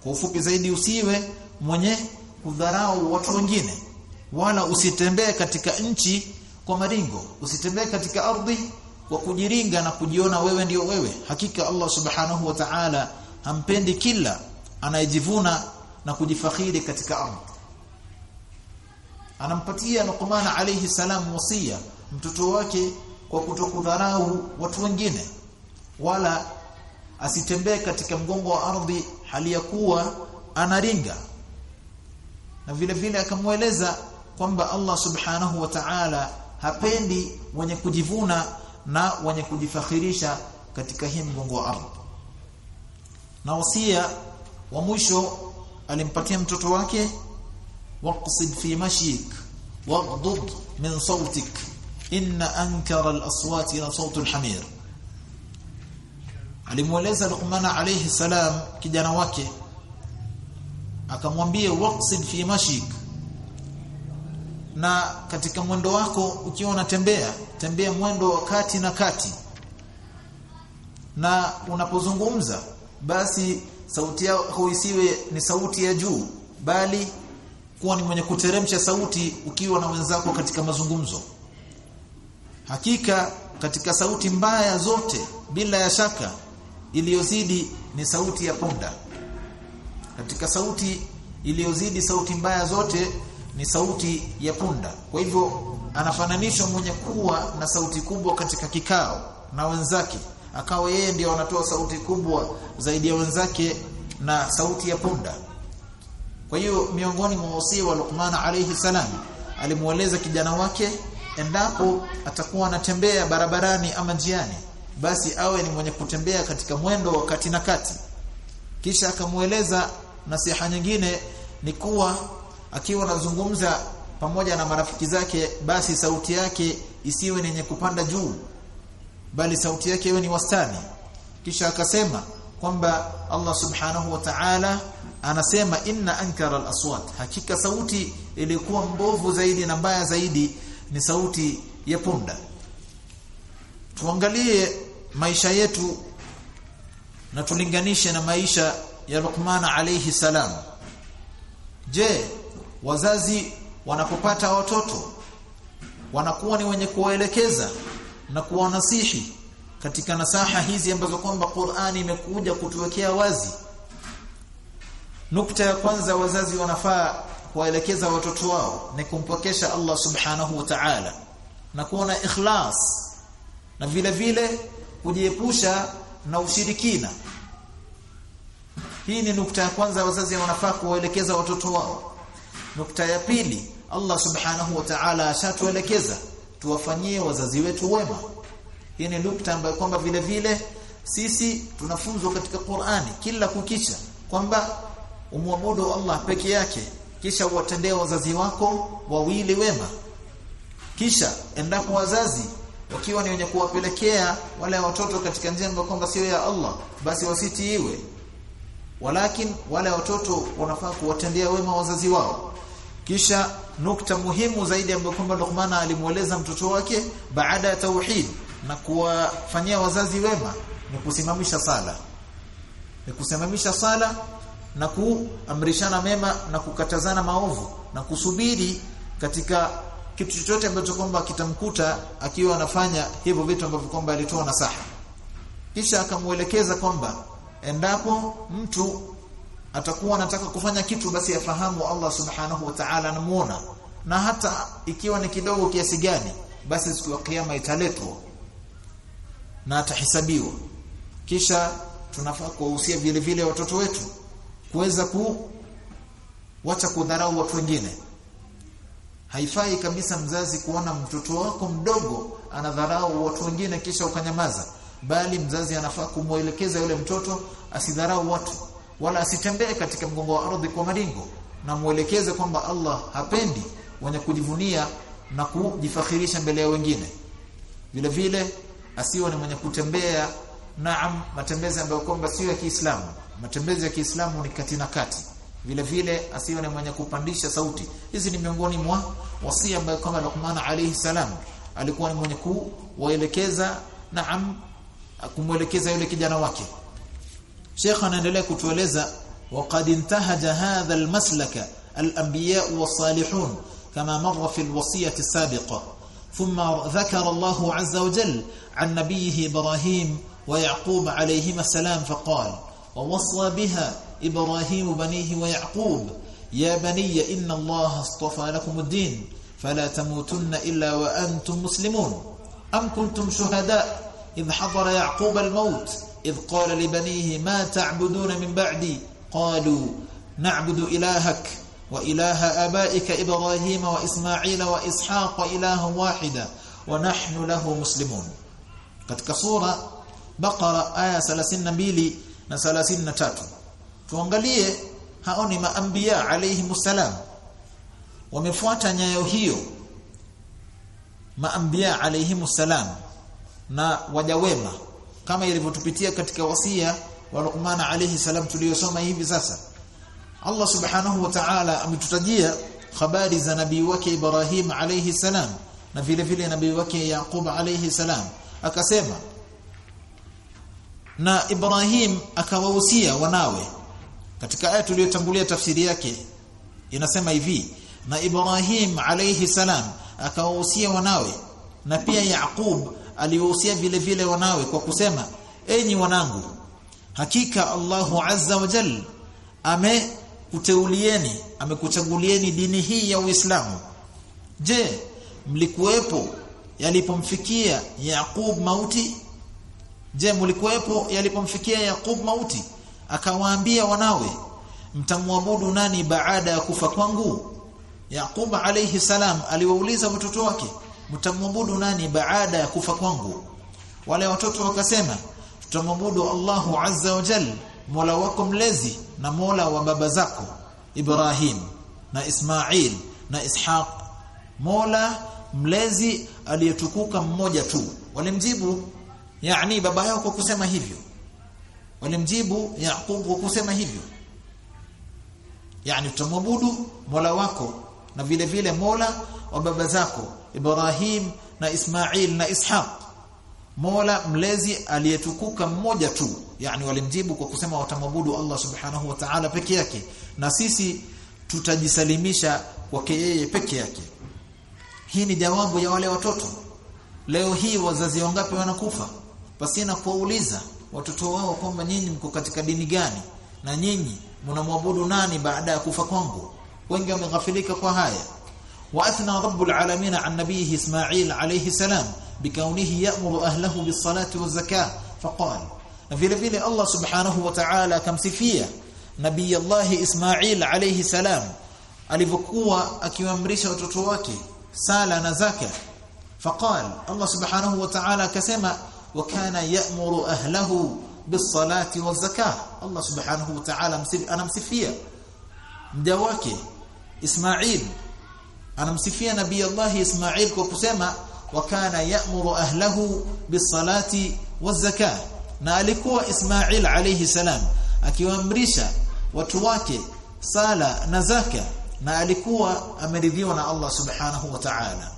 Kwa ufupi zaidi usiwe mwenye kudharau watu wengine. Wala usitembee katika nchi kwa maringo. Usitembee katika ardhi kwa kujiringa na kujiona wewe ndiyo wewe. Hakika Allah subhanahu wa ta'ala hampendi kila anayejivuna na kujifakhiri katika ardhi. Anampatia Luqman alayhi salam wasia mtoto wake kwa kutokudharau watu wengine wala asitembee katika mgongo wa ardhi hali ya kuwa anaringa. Na vile vile akamweleza kwamba Allah subhanahu wa ta'ala hapendi mwenye kujivuna na wenye kujifakhirisha katika hii mgongo wa ardhi. Na wasia wa mwisho alimpatia mtoto wake waqsid fi mashik waghdud min sautik inna ankara al-aswati la sautu al-hamir. Alimweleza Luqman alayhi salam kijana wake akamwambia waqsid fi mashik. Na katika mwendo wako ukiwa unatembea tembea mwendo wa kati na kati. Na unapozungumza basi sauti yako isiwe ni sauti ya juu bali kuwa ni mwenye kuteremsha sauti ukiwa na wenzako katika mazungumzo. Hakika katika sauti mbaya zote bila ya shaka iliyozidi ni sauti ya punda. Katika sauti iliyozidi sauti mbaya zote ni sauti ya punda. Kwa hivyo anafananishwa mwenye kuwa na sauti kubwa katika kikao na wenzake. Akawa yeye ndiye anatoa sauti kubwa zaidi ya wenzake na sauti ya punda. Kwa hiyo miongoni mwa wasia wa Luqman alayhi salam alimueleza kijana wake endapo atakuwa anatembea barabarani ama njiani basi awe ni mwenye kutembea katika mwendo wa kati na kati. Kisha akamueleza nasiha nyingine ni kuwa akiwa anazungumza pamoja na marafiki zake basi sauti yake isiwe yenye kupanda juu bali sauti yake iwe ni wastani. Kisha akasema kwamba Allah subhanahu wa ta'ala anasema inna ankara al-aswat. Hakika sauti ilikuwa mbovu zaidi na mbaya zaidi ni sauti ya punda. Tuangalie maisha yetu na tulinganishe na maisha ya Luqman alayhi salam. Je wazazi wanapopata watoto wanakuwa ni wenye kuwaelekeza na kuwanasihi katika nasaha hizi ambazo kwamba Qur'ani imekuja kutuwekea wazi. Nukta ya kwanza wazazi wanafaa kuwaelekeza watoto wao ni kumpokesha Allah subhanahu wa ta'ala na kuona na ikhlas na vile vile kujiepusha na ushirikina. Hii ni nukta ya kwanza wazazi wanafaa kuwaelekeza watoto wao. Nukta ya pili Allah subhanahu wa ta'ala ashatuelekeza tuwafanyie wazazi wetu wema. Hii ni nukta ambayo kwamba vile vile sisi tunafunzwa katika Qur'ani kila kukicha kwamba umwabudu Allah peke yake kisha uwatendee wazazi wako wawili wema. Kisha endapo wazazi wakiwa ni wenye kuwapelekea wale watoto katika njia ambayo kwamba sio ya Allah basi wasitiiwe. Walakin wale watoto wanafaa kuwatendea wema wazazi wao kisha nukta muhimu zaidi ambayo kwamba Luqman alimueleza mtoto wake baada ya tauhid na kuwafanyia wazazi wema ni kusimamisha sala. Ni kusimamisha sala na kuamrishana mema na kukatazana maovu na kusubiri katika kitu chochote ambacho kwamba kitamkuta akiwa anafanya hivyo vitu ambavyo kwamba alitoa nasaha. Kisha akamuelekeza kwamba endapo mtu atakuwa anataka kufanya kitu basi afahamu Allah subhanahu wa ta'ala anamuona. Na hata ikiwa ni kidogo kiasi gani basi siku ya kiyama italetwa na atahesabiwa kisha tunafaa kuwahusia vile vile watoto wetu kuweza ku wacha kudharau watu wengine. Haifai kabisa mzazi kuona mtoto wako mdogo anadharau watu wengine kisha ukanyamaza. Bali mzazi anafaa kumwelekeza yule mtoto asidharau watu wala asitembee katika mgongo wa ardhi kwa maringo na muelekeze kwamba Allah hapendi wenye kujivunia na kujifakhirisha mbele ya wengine. Vile vile asiwe ni mwenye kutembea naam matembezi ambayo kwamba sio ya Kiislamu. Matembezi ya Kiislamu ni kati na kati. Vile vile asiwe ni mwenye kupandisha sauti. Hizi ni miongoni mwa wasia ambayo kama Luqman alayhi salam alikuwa ni mwenye kuwaelekeza naam kumwelekeza yule kijana wake Sheikh anaendelea kutueleza انتهج هذا المسلك الأنبياء والصالحون كما مر في الوصية السابقة ثم ذكر الله عز وجل عن نبيه إبراهيم ويعقوب عليهما السلام فقال ووصى بها إبراهيم بنيه ويعقوب يا بني إن الله اصطفى لكم الدين فلا تموتن إلا وأنتم مسلمون أم كنتم شهداء إذ حضر يعقوب الموت idh قال لبنيه ما تعبدون من بعدي؟ قالوا نعبد na'budu ilahak wa ilaha abaika ibrahim wa واحد ونحن له مسلمون. wahida wa nahnu lahu muslimun katika sura baqara aya 32 na 33 tuangalie hao ni maambia alayhi musallam. Wamefuata nyayo hiyo maambia alayhi musallam na wajawema kama ilivyotupitia katika wasia wa Luqman alayhi salam tuliyosoma hivi sasa. Allah subhanahu wa ta'ala ametutajia habari za nabii wake Ibrahim alayhi salam na vile vile nabii wake Yaqub alayhi salam. Akasema na Ibrahim akawahusia wanawe. Katika aya tuliyotangulia tafsiri yake inasema hivi na Ibrahim alayhi salam akawahusia wanawe na pia Yaqub aliwahusia vile vile wanawe kwa kusema enyi wanangu hakika Allahu azza wa jalla amekuteulieni amekuchagulieni dini hii ya Uislamu. Je mlikuwepo yalipomfikia Yaqub mauti? Je mlikuwepo yalipomfikia Yaqub mauti akawaambia wanawe mtamwabudu nani baada ya kufa kwangu? Yaqub alayhi salam aliwauliza watoto wake mtamwabudu nani baada ya kufa kwangu? Wale watoto wakasema tutamwabudu Allahu azza wa jalla Mola wako mlezi na Mola wa baba zako Ibrahim na Ismail na Ishaq. Mola mlezi aliyetukuka mmoja tu. Walimjibu yani baba yao kwa kusema hivyo. Walimjibu Yaqub kwa kusema hivyo. Yani tutamwabudu Mola wako na vile vile Mola wa baba zako Ibrahim na Ismail na Ishaq. Mola mlezi aliyetukuka mmoja tu yani walimjibu kwa kusema watamwabudu Allah subhanahu wa ta'ala peke yake na sisi tutajisalimisha kwake yeye peke yake. Hii ni jawabu ya wale watoto. Leo hii wazazi wangapi wanakufa? Pasina kuwauliza watoto wao kwamba nyinyi mko katika dini gani na nyinyi mnamwabudu nani baada ya kufa kwangu? Wengi wameghafilika kwa haya rabbul alamin an nabiyhi ismail alayhi salam bikaunihi ya'muru ahlahu bis-salati waz-zakah faqala na vile vile Allah subhanahu wa ta'ala akamsifia nabii Allah Ismail alayhi salam alivyokuwa akiwaamrisha watoto wake sala na zaka faqal Allah subhanahu wa ta'ala akasema wa kana ya'muru ahlahu bis-salati waz-zakah Allah subhanahu wa ta'ala anamsifia mja wake Ismail anamsifia nabii Allah Ismail kwa kusema wa kana ya'muru ahlahu bis-salati waz-zakah. Na alikuwa Ismail alayhi salam akiwaamrisha watu wake sala na zaka na alikuwa ameridhiwa na Allah subhanahu wa ta'ala.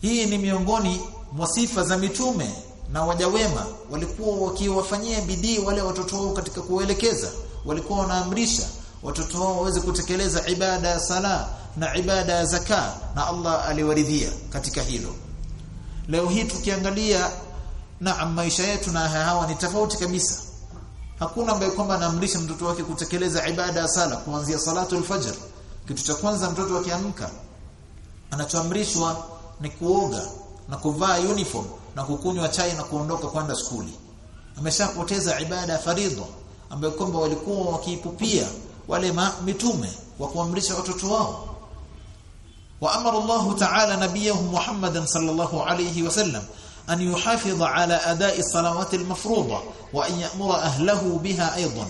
Hii ni miongoni mwa sifa za mitume na wajawema walikuwa wakiwafanyia bidii wale watoto wao katika kuelekeza walikuwa wanaamrisha watoto wao waweze kutekeleza ibada ya sala na ibada ya zaka na Allah aliwaridhia katika hilo. Leo hii tukiangalia na maisha yetu na hawa ni tofauti kabisa. Hakuna ambaye kwamba anaamrisha mtoto wake kutekeleza ibada ya sala kuanzia salatu al-fajr kitu cha kwanza mtoto akiamka anachoamrishwa ni kuoga na kuvaa uniform na kukunywa chai na kuondoka kwenda skuli. Ameshapoteza ibada ya faridha ambayo kwamba walikuwa wakiipupia wale mitume wa kuamrisha watoto wao. وامر الله تعالى نبيه محمدا صلى الله عليه وسلم أن يحافظ على أداء الصلوات المفروضة وأن يأمر أهله بها أيضا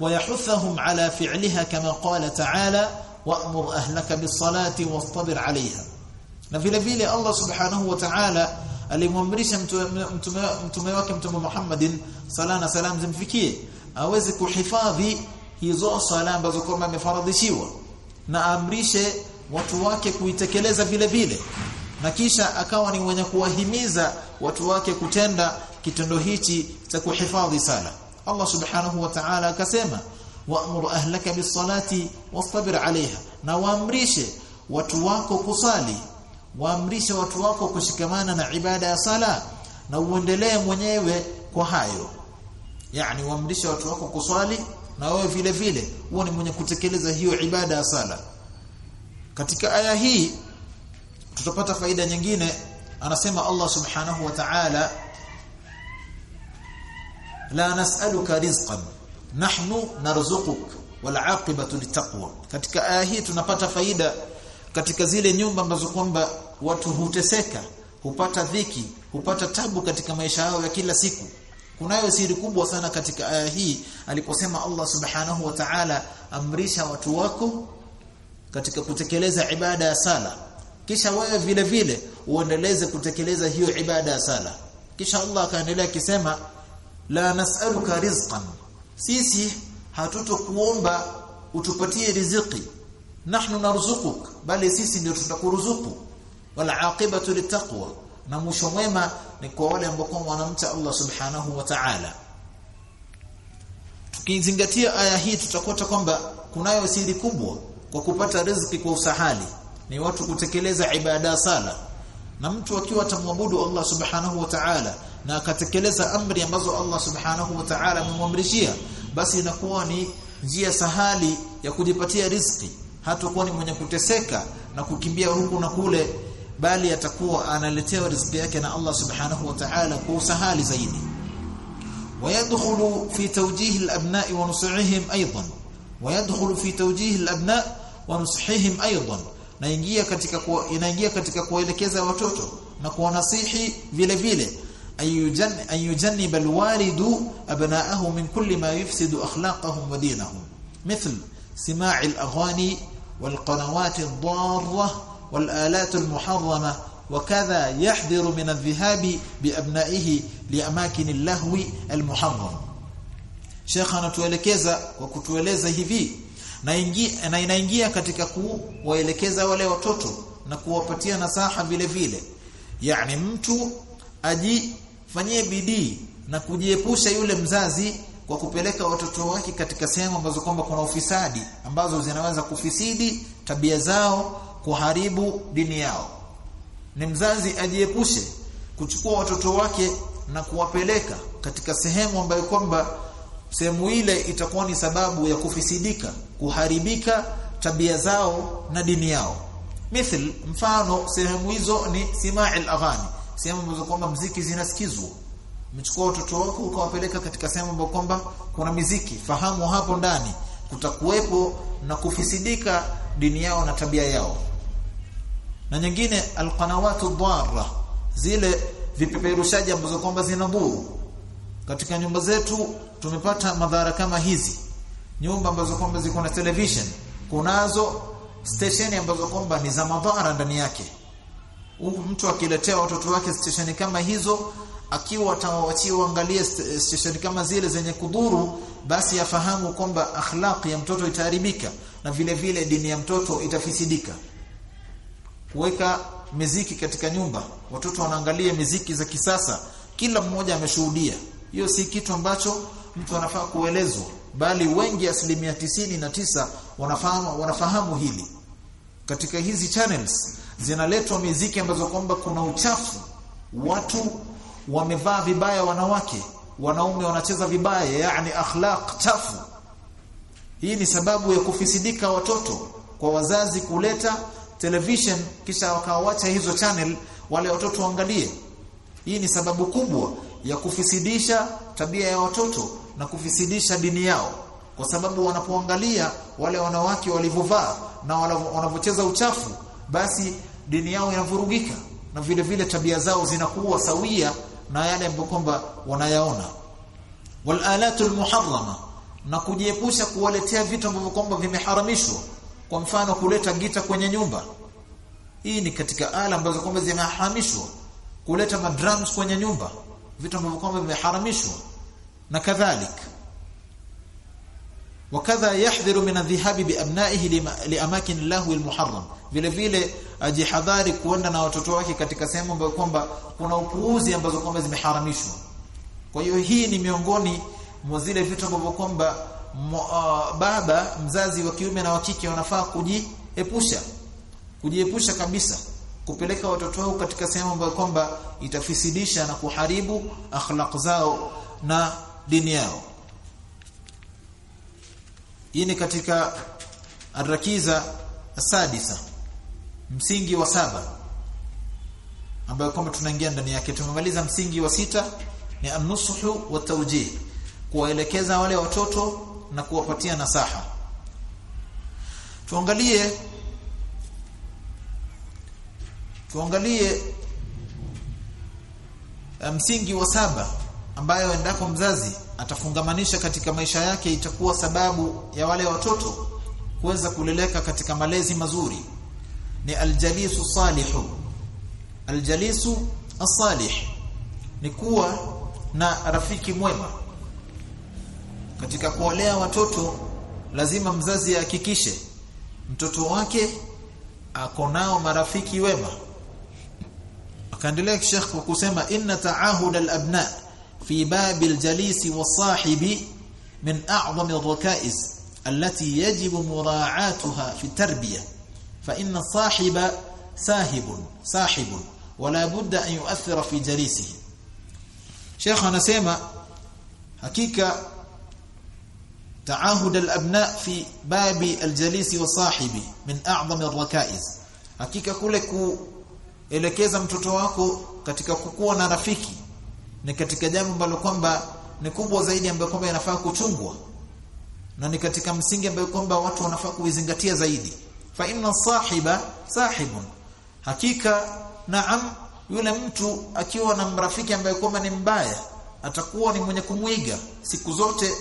ويحثهم على فعلها كما قال تعالى وأمر أهلك بالصلاة واصطبر عليها نفيل vile Allah subhanahu wa ta'ala alimwamrisha mtume wake mtume Muhammad sala na salam zimfikie. Aweze kuhifadhi hizo sala ambazo kwamba amefaradhishiwa na amrishe watu wake kuitekeleza vile vile. Na kisha akawa ni mwenye kuwahimiza watu wake kutenda kitendo hichi cha kuhifadhi sala. Allah subhanahu wa ta'ala akasema wa'mur ahlaka bis-salati wastabir 'alayha. Na waamrishe watu wako kusali waamrishe watu wako kushikamana na ibada ya sala na uendelee mwenyewe kwa hayo. Yani waamrishe watu wako kuswali na wewe vile vile uwe ni mwenye kutekeleza hiyo ibada ya sala. Katika aya hii tutapata faida nyingine. Anasema Allah subhanahu wa ta'ala la nas'aluka rizqan nahnu narzuquk wal 'aqibatu litaqwa katika aya hii tunapata faida katika zile nyumba ambazo kwamba watu huteseka hupata dhiki hupata tabu katika maisha yao ya kila siku kunayo siri kubwa sana katika aya hii aliposema Allah subhanahu wa ta'ala amrisha watu wako katika kutekeleza ibada ya sala. Kisha wewe vile vile uendeleze kutekeleza hiyo ibada ya sala. Kisha Allah akaendelea akisema la nas'aluka rizqan. Sisi hatutokuomba utupatie riziki. Nahnu narzuquk. Bali sisi ndio tutakuruzuku. Wala aqibatu litaqwa na mwisho mwema ni kwa wale ambao wanamcha Allah subhanahu wa ta'ala. Tukizingatia aya hii tutakuta kwamba kunayo siri kubwa kwa kupata riziki kwa usahali. Ni watu kutekeleza ibada sala. Na mtu akiwa atamwabudu Allah subhanahu wa ta'ala na akatekeleza amri ambazo Allah subhanahu wa ta'ala amemwamrishia basi inakuwa ni njia sahali ya kujipatia riziki. Hatakuwa ni mwenye kuteseka na kukimbia huku na kule bali atakuwa analetewa riziki yake na Allah subhanahu wa ta'ala kwa usahali zaidi ويدخل في توجيه الابناء ونصحهم أيضا ويدخل في توجيه الابناء ونصحهم أيضا naingia katika kuwa, inaingia katika kuelekeza watoto na kuwanasihi vile vile ayujan ayujannib alwalidu abnaahu min kulli ma yufsidu akhlaqahum wa dinahum مثل سماع الاغاني والقنوات الضاره والآلات المحرمه وكذا يحذر من الذهاب بابنائه لاماكن اللهو المحرم Sheikh anatuelekeza kwa kutueleza hivi na ingia, na inaingia katika kuwaelekeza wale watoto na kuwapatia nasaha vile vile yani mtu ajifanyie bidii na kujiepusha yule mzazi kwa kupeleka watoto wake katika sehemu ambazo kwamba kuna ufisadi ambazo zinaweza kufisidi tabia zao kuharibu dini yao. Ni mzazi ajiepushe kuchukua watoto wake na kuwapeleka katika sehemu ambayo kwamba sehemu ile itakuwa ni sababu ya kufisidika kuharibika tabia zao na dini yao. Mithl mfano sehemu hizo ni sima'il aghani sehemu ambazo kwamba mziki zinasikizwa. Mchukua watoto wako ukawapeleka katika sehemu ambapo kwamba kuna miziki. Fahamu hapo ndani kutakuwepo na kufisidika dini yao na tabia yao na nyingine alqanawatu dharra zile vipeperushaji ambazo kwamba zinadhuru katika nyumba zetu tumepata madhara kama hizi. Nyumba ambazo kwamba ziko na television kunazo station ambazo kwamba ni za madhara ndani yake. Mtu akiletea watoto wake station kama hizo akiwa atawachia uangalie station kama zile zenye kudhuru basi afahamu kwamba akhlaqi ya mtoto itaharibika na vile vile dini ya mtoto itafisidika kuweka miziki katika nyumba. Watoto wanaangalia miziki za kisasa kila mmoja ameshuhudia. Hiyo si kitu ambacho mtu anafaa kuelezwa bali wengi asilimia tisini na tisa wanafahamu wanafahamu hili. Katika hizi channels zinaletwa miziki ambazo kwamba kuna uchafu. Watu wamevaa vibaya wanawake wanaume wanacheza vibaya yani akhlaq chafu. Hii ni sababu ya kufisidika watoto kwa wazazi kuleta television kisha wakawacha hizo channel wale watoto waangalie. Hii ni sababu kubwa ya kufisidisha tabia ya watoto na kufisidisha dini yao. Kwa sababu wanapoangalia wale wanawake walivovaa na wanavyocheza uchafu basi dini yao inavurugika na vile vile tabia zao zinakuwa sawia na yale ambayo kwamba wanayaona. Walalatul muharrama na kujiepusha kuwaletea vitu ambavyo kwamba vimeharamishwa kwa mfano kuleta gita kwenye nyumba. Hii ni katika ala ambazo kwamba zimeharamishwa kuleta madrums kwenye nyumba. Vitu ambavyo kwamba vimeharamishwa. Na kadhalika wakadha yahdhiru min adhihabi biabnaihi liamakin lahu almuharram. Vile vile ajihadhari kuenda na watoto wake katika sehemu ambayo kwamba kuna upuuzi ambazo kwamba zimeharamishwa. Kwa hiyo hii ni miongoni mwa zile vitu ambavyo kwamba uh, baba mzazi wa kiume na wa kike wanafaa kujiepusha kujiepusha kabisa kupeleka watoto wao katika sehemu ambayo kwamba itafisidisha na kuharibu akhlaq zao na dini yao. Hii ni katika arakiza sadisa msingi wa saba ambayo kwamba tunaingia ndani yake. Tumemaliza msingi wa sita ni an-nusuhu wa tawjih kuwaelekeza wale watoto na kuwapatia nasaha. Tuangalie tuangalie msingi wa saba ambayo endapo mzazi atafungamanisha katika maisha yake itakuwa sababu ya wale watoto kuweza kuleleka katika malezi mazuri. Ni aljalisu salihu. Aljalisu asalih ni kuwa na rafiki mwema katika kuolea watoto lazima mzazi ahakikishe mtoto wake ako nao marafiki wema. Akaendelea Sheikh kwa kusema inna ta'ahud al-abna fi bab al-jalisi was-sahibi min a'zam al-rakaiz allati yajibu mura'atuha fi tarbiyah fa inna as-sahiba sahibun sahibun wala budda an yu'athira fi jalisihi. Sheikh anasema hakika تعهد الابناء fi babi الجليس wa من min الركائز. arrakaiz hakika kule kuelekeza mtoto wako katika kukua na rafiki ni katika jambo ambalo kwamba ni kubwa zaidi ambayo kwamba inafaa kuchungwa. na ni katika msingi ambayo kwamba watu wanafaa kuizingatia zaidi. fa inna sahiba sahibun. hakika naam yule mtu akiwa na mrafiki ambaye kwamba ni mbaya atakuwa ni mwenye kumwiga siku zote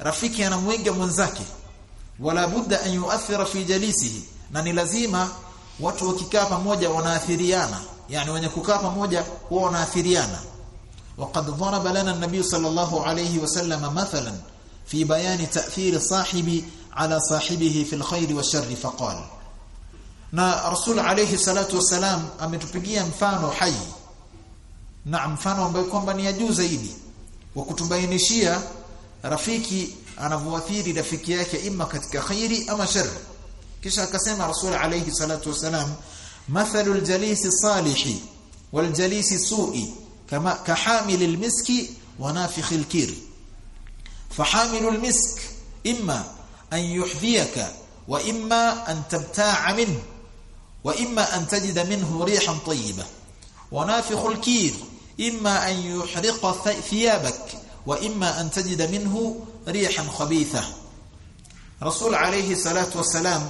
rafiki anamwiga mwenzake wala budda an yuathira fi jalisihi na ni lazima watu wakikaa pamoja wanaathiriana yani wenye kukaa pamoja huwa wanaathiriana وقد ضرب لنا النبي صلى الله عليه وسلم مثلا في بيان تأثير صاحب على صاحبه في الخير والشر فقال na rasul alayhi salatu wasalam ametupigia mfano hai na mfano ambao kwamba ni juu zaidi wa kutubainishia rafiki anavyoathiri rafiki yake ima katika khairi ama shari kisha akasema rasul alayhi salatu wasalam mathalul jalisi salihi wal jalisi su'i kama kahamil almiski wa nafikh alkir fahamil almisk imma an yuhdhiyaka wa imma an tabta'a minhu wa imma an tajida minhu rihan tayyibah wa nafikh alkir imma an yuhriqa thiyabak. wa imma an tajida minhu rihan khabitha. Rasul alayhi salatu wassalam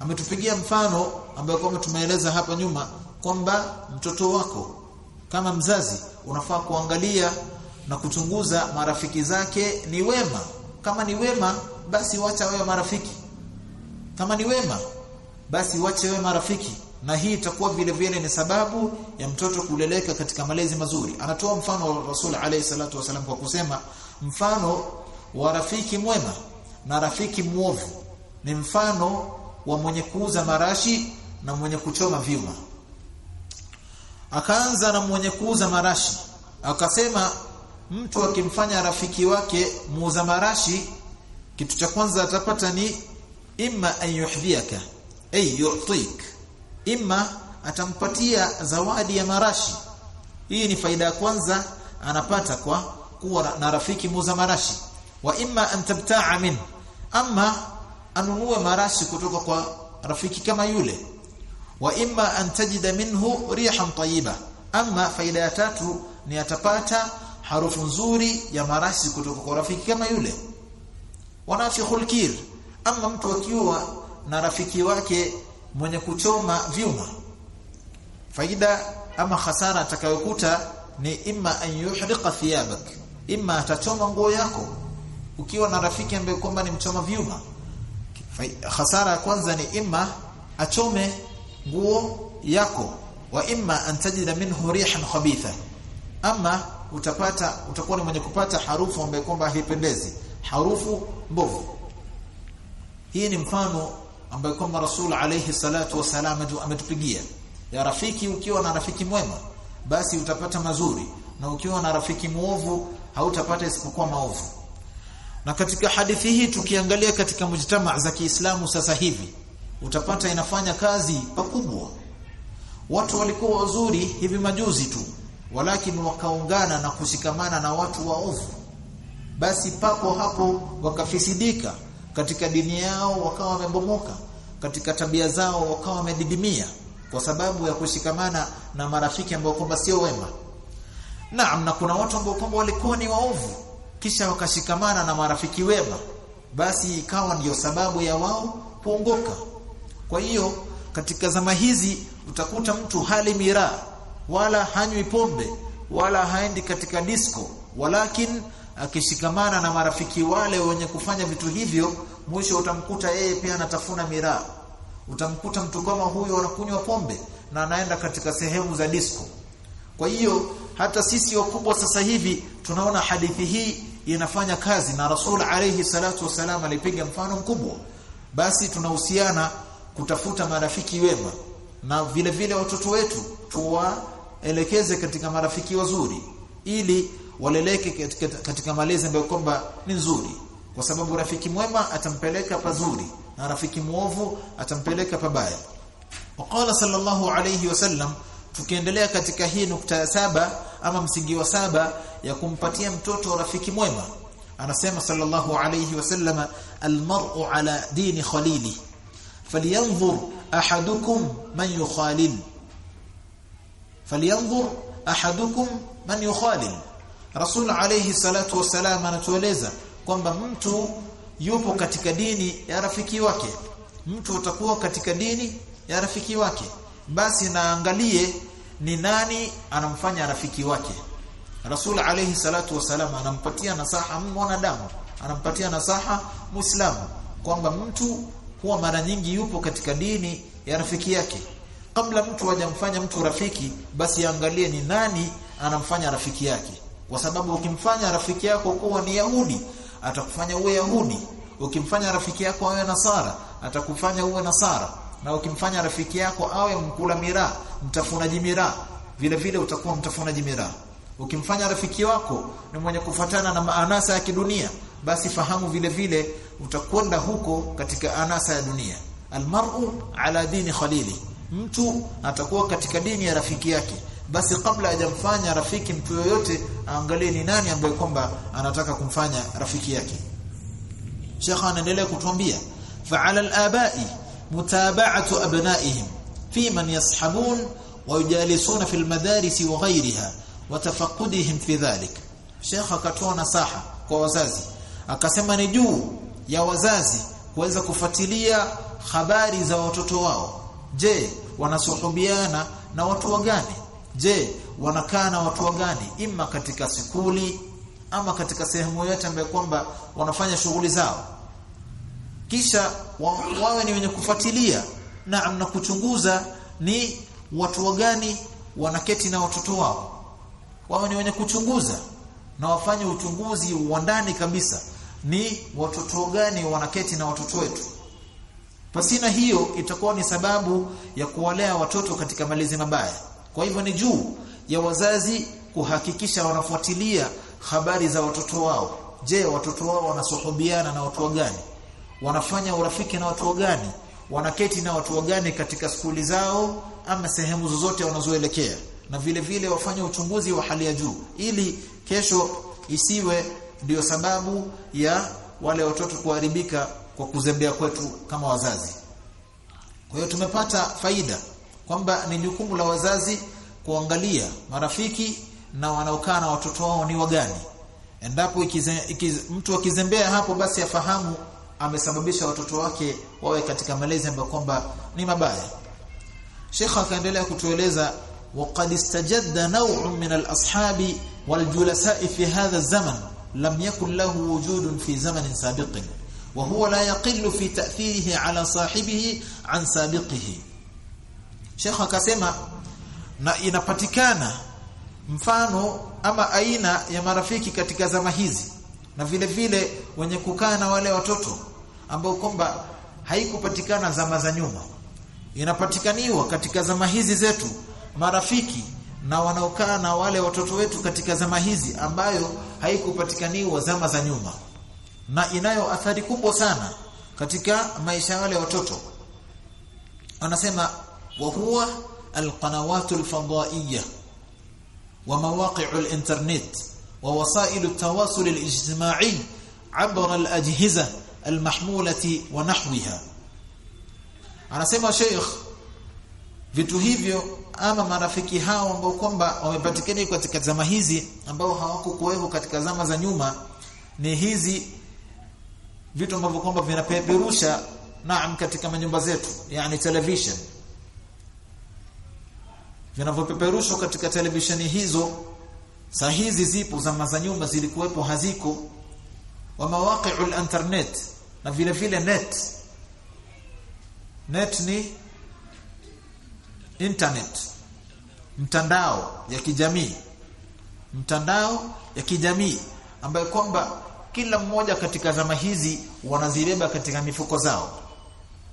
ametupigia mfano ambayo kama tumeeleza hapa nyuma kwamba mtoto wako kama mzazi unafaa kuangalia na kuchunguza marafiki zake ni wema. Kama ni wema basi wacha wewe marafiki. Kama ni wema basi wacha wewe marafiki na hii itakuwa vile vile ni sababu ya mtoto kuleleka katika malezi mazuri. Anatoa mfano wa Rasul alayhi salatu wasalam kwa kusema mfano wa rafiki mwema na rafiki muovu ni mfano wa mwenye kuuza marashi na mwenye kuchoma vyuma. Akaanza na mwenye kuuza marashi. Akasema mtu akimfanya rafiki wake muuza marashi kitu cha kwanza atapata ni imma an yuhdiyaka ay imma atampatia zawadi ya marashi. Hii ni faida ya kwanza anapata kwa kuwa na rafiki muza marashi. Wa imma an tabta'a min amma anunue marashi kutoka kwa rafiki kama yule. Wa imma an tajida minhu rihan tayyiba amma faida ya tatu ni atapata harufu nzuri ya marashi kutoka kwa rafiki kama yule. Wanafi khulkir. Ama mtu akiwa na rafiki wake mwenye kuchoma vyuma. Faida ama hasara atakayokuta ni imma an yuhriqa thiyabak imma atachoma nguo yako ukiwa na rafiki ambaye kwamba ni mchoma vyuma. Hasara ya kwanza ni imma achome nguo yako wa imma an tajida minhu rihan khabitha. Ama utapata utakuwa ni mwenye kupata harufu ambayo kwamba haipendezi harufu mbovu. Hii ni mfano ambayo kwamba Rasul alayhi salatu wasalam ametupigia. Ya rafiki ukiwa na rafiki mwema basi utapata mazuri na ukiwa na rafiki muovu hautapata isipokuwa maovu. Na katika hadithi hii tukiangalia katika mujtama za Kiislamu sasa hivi utapata inafanya kazi pakubwa. Watu walikuwa wazuri hivi majuzi tu walakini wakaungana na kushikamana na watu waovu. Basi papo hapo wakafisidika katika dini yao wakawa wamebomoka. Katika tabia zao wakawa wamedidimia kwa sababu ya kushikamana na marafiki ambao kwamba sio wema. Naam na kuna watu ambao kwamba walikuwa ni waovu kisha wakashikamana na marafiki wema. Basi ikawa ndiyo sababu ya wao kuongoka. Kwa hiyo katika zama hizi utakuta mtu hali miraa wala hanywi pombe wala haendi katika disco walakin akishikamana na marafiki wale wenye kufanya vitu hivyo mwisho utamkuta yeye pia anatafuna miraa. Utamkuta mtu kama huyo anakunywa pombe na anaenda katika sehemu za disco. Kwa hiyo hata sisi wakubwa sasa hivi tunaona hadithi hii inafanya kazi na Rasul alayhi salatu wasalam alipiga mfano mkubwa. Basi tunahusiana kutafuta marafiki wema na vile vile watoto wetu tuwaelekeze katika marafiki wazuri ili waleleke katika, malezi ambayo kwamba ni nzuri. Kwa sababu rafiki mwema atampeleka pazuri na rafiki muovu atampeleka pabaya. Waqala sallallahu alayhi wasallam tukiendelea katika hii nukta ya saba ama msingi wa saba ya kumpatia mtoto rafiki mwema anasema sallallahu alayhi wasallam almar'u ala dini khalili falyanzur ahadukum man yukhalil. Falyanzur ahadukum man yukhalil rasul alayhi salatu wasalam anatueleza kwamba mtu yupo katika dini ya rafiki wake. Mtu utakuwa katika dini ya rafiki wake. Basi naangalie ni nani anamfanya rafiki wake. Rasul alayhi salatu wasalam anampatia nasaha mwanadamu anampatia nasaha muislamu kwamba mtu huwa mara nyingi yupo katika dini ya rafiki yake. Kabla mtu hajamfanya mtu rafiki basi angalie ni nani anamfanya rafiki yake kwa sababu ukimfanya rafiki yako kuwa ni Yahudi atakufanya uwe Yahudi. Ukimfanya rafiki yako awe Nasara atakufanya uwe Nasara. Na ukimfanya rafiki yako awe mkula miraa mtafunaji miraa vile vile utakuwa mtafunaji miraa. Ukimfanya rafiki wako ni mwenye kufatana na maanasa ya kidunia basi fahamu vile vile utakwenda huko katika anasa ya dunia. Almar'u ala dini khalili. Mtu atakuwa katika dini ya rafiki yake basi kabla hajamfanya rafiki mtu yoyote aangalie ni nani ambaye kwamba anataka kumfanya rafiki yake. Sheikh anaendelea kutuambia fa'ala al-aba'i mutaba'atu abna'ihim fi man yashabun wa yujalisuna fil al-madaris wa ghayriha wa tafaqudihim fi dhalik. Sheikh akatoa nasaha kwa wazazi akasema ni juu ya wazazi kuweza kufuatilia habari za watoto wao. Je wanasuhubiana na watu wagani je wanakaa na watu wagani? Imma katika sikuli ama katika sehemu yote ambayo kwamba wanafanya shughuli zao. Kisha wa, wawe ni wenye kufuatilia. Na na kuchunguza ni watu wagani wanaketi na watoto wao. Wawe ni wenye kuchunguza na wafanye uchunguzi wa ndani kabisa ni watoto gani wanaketi na watoto wetu. Pasina hiyo itakuwa ni sababu ya kuwalea watoto katika malezi mabaya kwa hivyo ni juu ya wazazi kuhakikisha wanafuatilia habari za watoto wao. Je watoto wao wanasuhubiana na watu gani? Wanafanya urafiki na watu gani? Wanaketi na watu gani katika skuli zao ama sehemu zozote wanazoelekea? Na vile vile wafanye uchunguzi wa hali ya juu ili kesho isiwe ndio sababu ya wale watoto kuharibika kwa kuzembea kwetu kama wazazi. Kwa hiyo tumepata faida kwamba ni jukumu la wazazi kuangalia marafiki na wanaokaa na watoto wao ni wagani. Endapo ikize, ikize, mtu akizembea hapo basi afahamu amesababisha watoto wake wawe katika malezi ambayo kwamba ni mabaya. Sheikh akaendelea kutueleza waqad istajadda naw'un min al-ashabi wal-julasa'i fi hadha az-zaman lam yakun lahu wujudun fi zamanin sabiqin wa huwa la yaqillu fi ta'thirihi ala sahibihi an sabiqihi. Sheikh akasema na inapatikana mfano ama aina ya marafiki katika zama hizi na vile vile wenye kukaa na wale watoto ambao kwamba haikupatikana zama za nyuma. Inapatikaniwa katika zama hizi zetu marafiki na wanaokaa na wale watoto wetu katika zama hizi ambayo haikupatikaniwa zama za nyuma. Na inayo athari kubwa sana katika maisha ya wale watoto. Anasema wa huwa alqanawat alfadaiyya wa mawaqi'u alinternet wa wasailu التواصل الاجتماعي عبر الاجهزه المحموله ونحوها anasema sheikh vitu hivyo ama marafiki hao ambao kwamba wamepatikana katika zama hizi ambao hawakukuwepo katika zama za nyuma ni hizi vitu ambavyo kwamba vinapeperusha naam katika manyumba zetu yani television vinavyopeperushwa katika televisheni hizo saa hizi zipo zama za nyuma zilikuwepo haziko. Wa mawaqi'ul internet na vile vile net. Net ni internet. Mtandao ya kijamii. Mtandao ya kijamii ambayo kwamba kila mmoja katika zama hizi wanazibeba katika mifuko zao.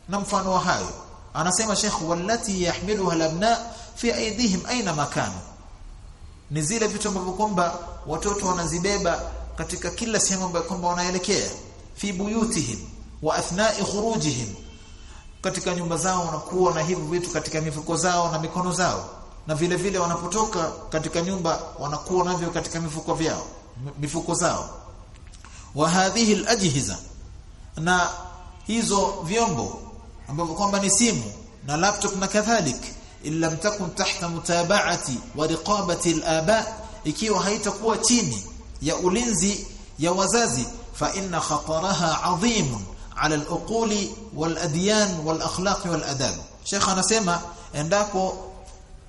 Na mfano wa hayo anasema Sheikh wallati yahmiluha alabna fi aidihim aina makanu ni zile vitu ambavyo kwamba watoto wanazibeba katika kila sehemu ambayo kwamba wanaelekea. Fi buyutihim wa athna'i khurujihim. Katika nyumba zao wanakuwa na hivyo vitu katika mifuko zao na mikono zao. Na vile vile wanapotoka katika nyumba wanakuwa navyo katika mifuko vyao mifuko zao. Wa hadhihi alajhiza. Na hizo vyombo ambavyo kwamba ni simu na laptop na kadhalik illa takun tahta mutaba'ati wa riqabati al-aba ikiwa haitakuwa chini ya ulinzi ya wazazi fa inna khataraha 'azim ala al-uquli wal-adyan wal-akhlaq wal-adab Sheikh anasema endapo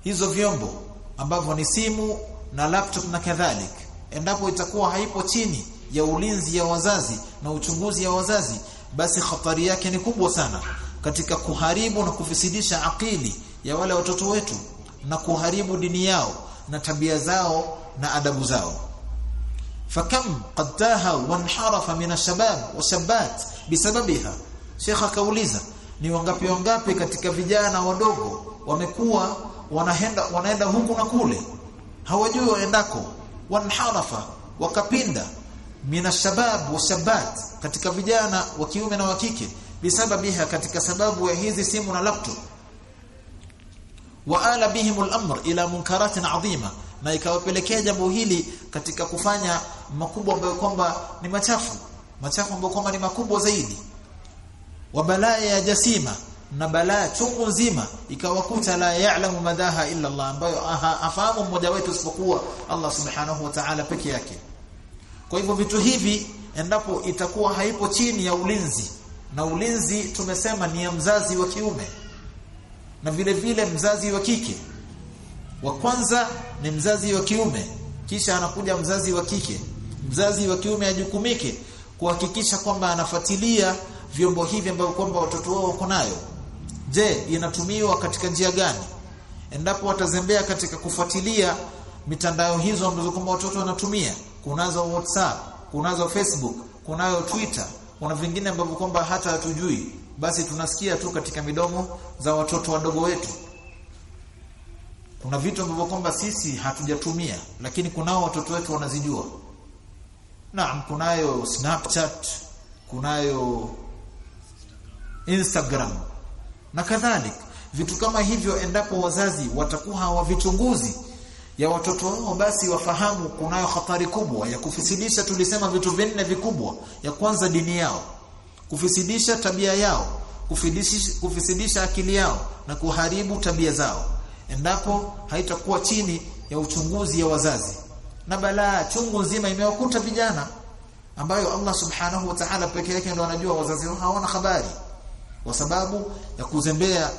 hizo vyombo ambavyo ni simu na laptop na kadhalik endapo itakuwa haipo chini ya ulinzi ya wazazi na uchunguzi ya wazazi basi khatari yake ni kubwa sana katika kuharibu na kufisidisha akili ya wale watoto wetu na kuharibu dini yao na tabia zao na adabu zao. Fakam qad taha wanharafa min ashabab washabat bisababiha. Shekha kauliza ni wangapi wangapi katika vijana wadogo wamekuwa wanaenda wanaenda huku na kule? Hawajui waendako. Wanharafa wakapinda. Mina shabab wa shabat katika vijana wa kiume na wa kike. Bisababiha katika sababu ya hizi simu na laptop wa ala bihim al-amr ila munkaratin adhima na ikawapelekea jambo hili katika kufanya makubwa ambayo kwamba ni machafu machafu ambayo kwamba ni makubwa zaidi. Wa balaa ya jasima na balaa chungu nzima ikawakuta la ya'lamu madaha illa Allah ambayo afahamu mmoja wetu isipokuwa Allah subhanahu wa ta'ala peke yake. Kwa hivyo vitu hivi endapo itakuwa haipo chini ya ulinzi na ulinzi tumesema ni ya mzazi wa kiume na vile vile mzazi wa kike. Wa kwanza ni mzazi wa kiume kisha anakuja mzazi wa kike. Mzazi wa kiume ajukumike kuhakikisha kwamba anafuatilia vyombo hivi ambavyo kwamba watoto wao wako nayo. Je inatumiwa katika njia gani? Endapo watazembea katika kufuatilia mitandao hizo ambazo kwamba watoto wanatumia kunazo WhatsApp kunazo Facebook kunayo Twitter kuna vingine ambavyo kwamba hata hatujui basi tunasikia tu katika midomo za watoto wadogo wetu. Kuna vitu ambavyo kwamba sisi hatujatumia lakini kunao watoto wetu wanazijua. Naam kunayo Snapchat kunayo Instagram na kadhalika vitu kama hivyo endapo wazazi watakuwa hawavichunguzi ya watoto wao basi wafahamu kunayo hatari kubwa ya kufisidisha tulisema vitu vinne vikubwa ya kwanza dini yao kufisidisha tabia yao kufisidisha, kufisidisha akili yao na kuharibu tabia zao. Endapo haitakuwa chini ya uchunguzi ya wazazi. Na balaa chungu nzima imewakuta vijana ambayo Allah subhanahu wa ta'ala peke yake ndo anajua wazazi wao hawana habari kwa sababu ya kuzembea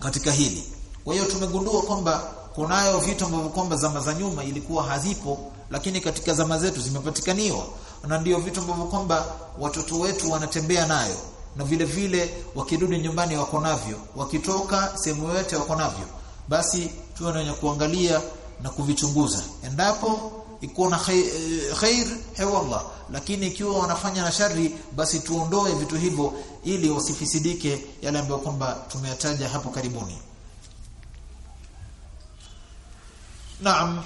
katika hili. Kwa hiyo tumegundua kwamba kunayo vitu ambavyo kwamba zama za nyuma ilikuwa hazipo lakini katika zama zetu zimepatikaniwa na ndio vitu ambavyo kwamba watoto wetu wanatembea nayo. Na vile vile wakirudi nyumbani wako navyo. Wakitoka sehemu yote wako navyo. Basi tuwe na kuangalia na kuvichunguza. Endapo iko na khair hewallah lakini ikiwa wanafanya na shari basi tuondoe vitu hivyo ili wasifisidike yale ambayo kwamba tumeyataja hapo karibuni. Naam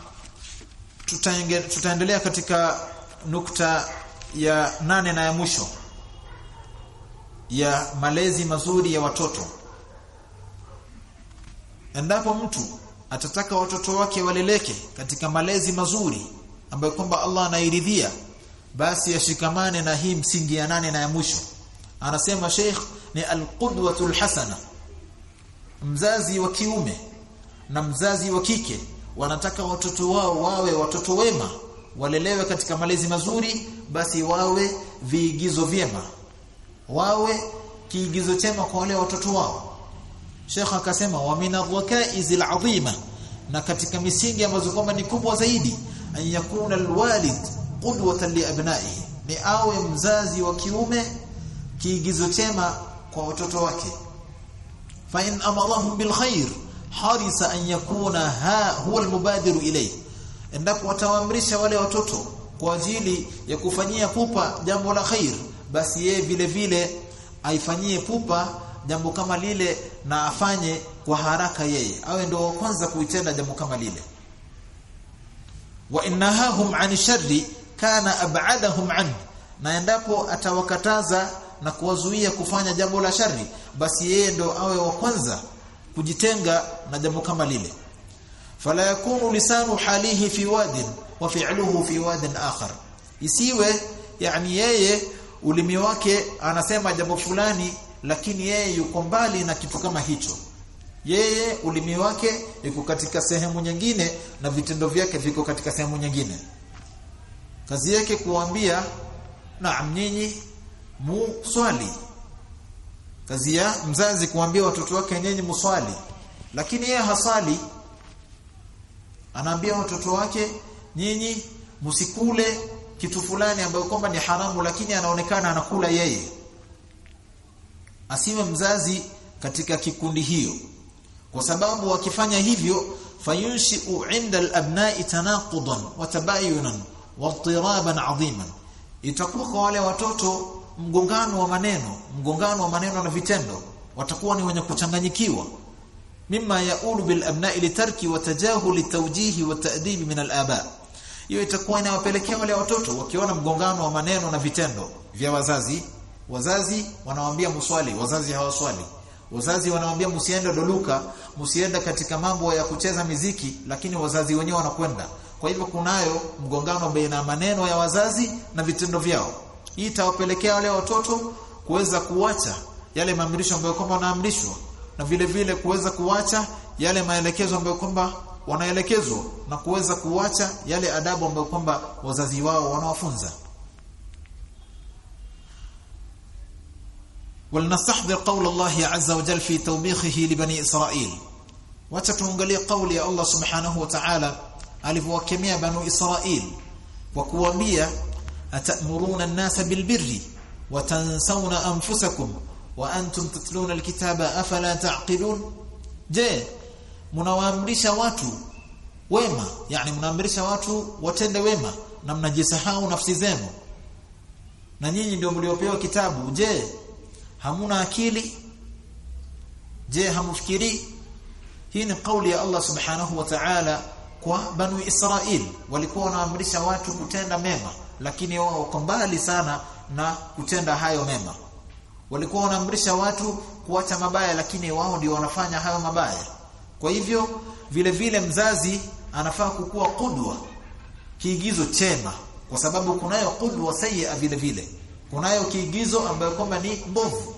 tutaendelea katika nukta ya nane na ya mwisho ya malezi mazuri ya watoto. Endapo mtu atataka watoto wake waleleke katika malezi mazuri ambayo kwamba Allah anairidhia basi yashikamane na hii msingi ya nane na ya mwisho. Anasema Sheikh ni alqudwatul hasana. Mzazi wa kiume na mzazi wa kike wanataka watoto wao wawe watoto wema walelewe katika malezi mazuri basi wawe viigizo vyema. Wawe kiigizo chema kwa wale watoto wao. Sheikh akasema wa min adhakaiz alazima na katika misingi ambazo kwamba ni kubwa zaidi an alwalid qudwatan liabnaihi ni awe mzazi wa kiume kiigizo chema kwa watoto wake. Fa in amarahum bilkhair harisa an yakuna ha huwa almubadiru ilayhi endapo watawaamrisha wale watoto kwa ajili ya kufanyia pupa jambo la khair basi yeye vile vile aifanyie pupa jambo kama lile na afanye kwa haraka yeye. Awe ndio wa kwanza kuitenda jambo kama lile. Wa innahum an sharri kana ab'adahum an. Na endapo atawakataza na kuwazuia kufanya jambo la shari basi yeye ndo awe wa kwanza kujitenga na jambo kama lile fala yakunu lisanu halihi fi wadin wa fi'luhu fi wadin akhar. Isiwe yani yeye ulimi wake anasema jambo fulani lakini yeye yuko mbali na kitu kama hicho. Yeye ulimi wake yuko katika sehemu nyingine na vitendo vyake viko katika sehemu nyingine. Kazi yake kuambia naam nyinyi muswali kazi ya mzazi kuambia watoto wake nyinyi muswali lakini yeye hasali anaambia watoto wake nyinyi msikule kitu fulani ambayo kwamba ni haramu lakini anaonekana anakula yeye. Asiwe mzazi katika kikundi hiyo. Kwa sababu wakifanya hivyo fayunshi'u 'inda al-abna'i tanaqudan wa tabayunan wa ittiraban 'aziman. Itakuwa kwa wale watoto mgongano wa maneno mgongano wa maneno na vitendo. Watakuwa ni wenye kuchanganyikiwa mimma yaulu bil abna'i litarki wa tajahul tawjihi wa ta'dibi min al aba. Hiyo itakuwa inawapelekea wale watoto wakiona mgongano wa maneno na vitendo vya wazazi. Wazazi wanawaambia muswali wazazi hawaswali. Wazazi wanawaambia msiende doluka msiende katika mambo ya kucheza miziki lakini wazazi wenyewe wanakwenda. Kwa hivyo kunayo mgongano baina maneno ya wazazi na vitendo vyao. Hii itawapelekea wale watoto kuweza kuacha yale maamrisho ambayo kwamba wanaamrishwa na vile vile kuweza kuacha yale maelekezo ambayo kwamba wanaelekezwa na kuweza kuacha yale adabu ambayo kwamba wazazi wao wanawafunza ولنستحضر قول الله عز وجل في توبيخه لبني إسرائيل وتتنقلي قول يا الله سبحانه وتعالى alivyowakemea banu Israil kwa kuambia atamuruna an-nasa bilbirri wa tansawna anfusakum wa antum tatluna alkitaba afala taqilun? Je mnawaamrisha watu wema? Yani mnaamrisha watu watende wema na mnajisahau nafsi zenu? Na nyinyi ndio mliopewa kitabu. Je hamuna akili? Je hamfikiri hii ni kauli ya Allah subhanahu wa ta'ala kwa banu Israil. Walikuwa wanaamrisha watu kutenda mema lakini wao wako mbali sana na kutenda hayo mema walikuwa wanaamrisha watu kuacha mabaya lakini wao ndio wanafanya hayo mabaya. Kwa hivyo vile vile mzazi anafaa kukuwa kudwa kiigizo chema kwa sababu kunayo kudwa sayya vile vile. Kunayo kiigizo ambayo kwamba ni mbovu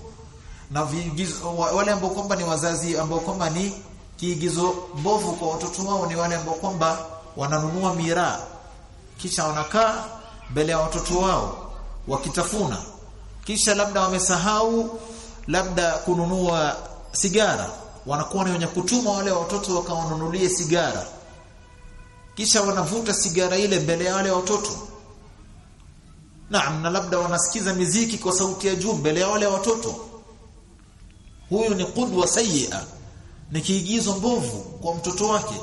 na viigizo wale ambao kwamba ni wazazi ambao kwamba ni kiigizo mbovu kwa watoto wao ni wale ambao kwamba wananunua miraa. Kisha wanakaa mbele ya watoto wao wakitafuna kisha labda wamesahau labda kununua sigara. Wanakuwa ni wenye kutuma wale watoto wakawanunulie sigara. Kisha wanavuta sigara ile mbele ya wale watoto. Naam na labda wanasikiza miziki kwa sauti ya juu mbele ya wale watoto. Huyu ni qudwa sayia ni kiigizo mbovu kwa mtoto wake.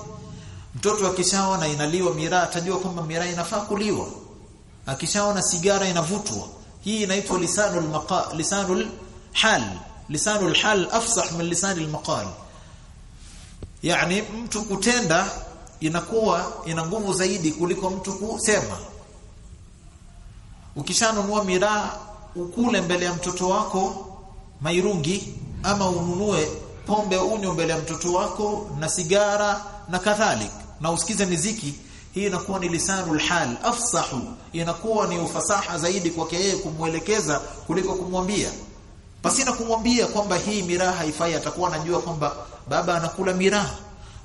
Mtoto akishaona inaliwa miraa atajua kwamba miraa inafaa kuliwa. Akishaona sigara inavutwa hii inaitwa lisanul maqa lisanul hal. Lisanul hal afsah min lisanil maqal. Yani mtu kutenda inakuwa ina nguvu zaidi kuliko mtu kusema. Ukishanunua miraa ukule mbele ya mtoto wako mairungi ama ununue pombe unyo mbele ya mtoto wako na sigara na kadhalik. Na usikize miziki hii inakuwa ni lisanul hal afsahu. Inakuwa ni ufasaha zaidi kwake yeye kumwelekeza kuliko kumwambia. Pasina kumwambia kwamba hii miraha haifai atakuwa anajua kwamba baba anakula miraha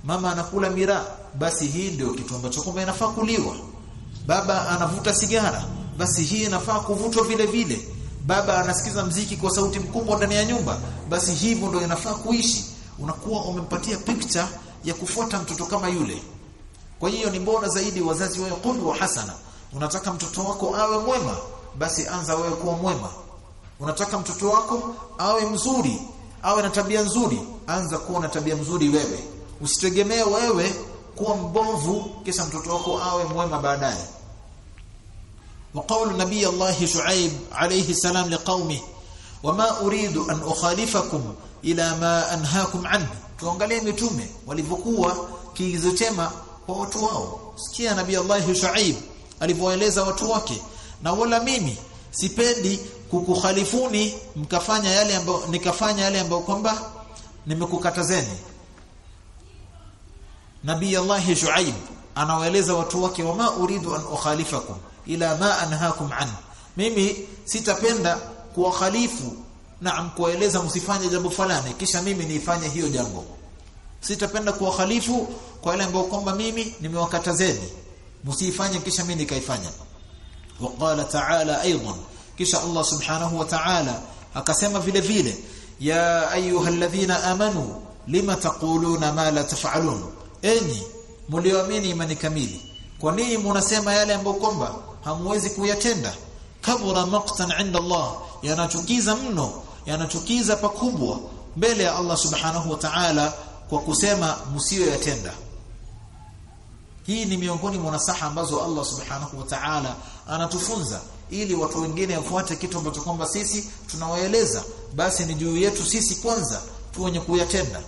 mama anakula miraha basi hii ndio kitu ambacho kwamba inafaa kuliwa. Baba anavuta sigara basi hii inafaa kuvutwa vile vile. Baba anasikiza mziki kwa sauti mkubwa ndani ya nyumba basi hivyo ndio inafaa kuishi. Unakuwa umempatia picture ya kufuata mtoto kama yule kwa hiyo ni bora zaidi wazazi wawe qudwa hasana unataka mtoto wako awe mwema basi anza wewe kuwa mwema unataka mtoto wako awe mzuri awe na tabia nzuri anza kuwa na tabia nzuri wewe usitegemee wewe kuwa mbovu kisha mtoto wako awe mwema baadaye وقول نبي الله شعيب عليه السلام لقومه وما أريد أن أخالفكم إلى ما أنهاكم عنه tuangalie mitume walivyokuwa kiigizo chema kwa watu wao. Sikia nabii Allah Shuaib alivyoeleza watu wake na wala mimi sipendi kukukhalifuni mkafanya yale ambayo nikafanya yale ambayo kwamba nimekukatazeni. Nabii Allah Shuaib anawaeleza watu wake wama uridu an ukhalifakum ila ma anhaakum an. Mimi sitapenda kuwakhalifu na kuwaeleza msifanye jambo fulani kisha mimi niifanye hiyo jambo sitapenda kuwa khalifu kwa yale ambayo kwamba mimi nimewakatazeni. Msifanye kisha mimi nikaifanya. Waqala ta'ala aidan kisha Allah subhanahu wa ta'ala akasema vile vile ya ayyuhalladhina amanu lima taquluna ma la taf'alun? Enyi mlioamini imani kamili kwa nini mnasema yale ambayo kwamba hamwezi kuyatenda? Kabura maqtan 'inda Allah yanachukiza mno yanachukiza pakubwa mbele ya Allah subhanahu wa ta'ala kwa kusema msiwe yatenda. Hii ni miongoni mwa nasaha ambazo Allah subhanahu wa ta'ala anatufunza ili watu wengine wafuate kitu ambacho kwamba sisi tunawaeleza. Basi ni juu yetu sisi kwanza tu wenye kuyatenda.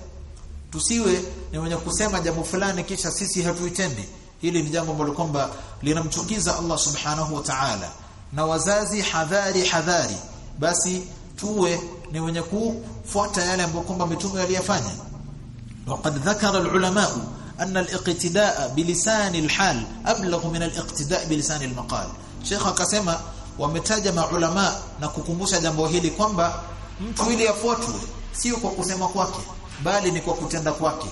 Tusiwe ni wenye kusema jambo fulani kisha sisi hatuitendi. Hili ni jambo ambalo kwamba linamchukiza Allah subhanahu wa ta'ala. Na wazazi hadhari hadhari. Basi tuwe ni wenye kufuata yale ambayo kwamba mitume waliyafanya وقد ذكر العلماء أن الاقتداء بلسان الحال أبلغ من الاقتداء بلسان المقال Sheikh akasema wametaja maulama na kukumbusha jambo hili kwamba mtu ili afuatwe sio kwa kusema kwake bali ni kwa kutenda kwake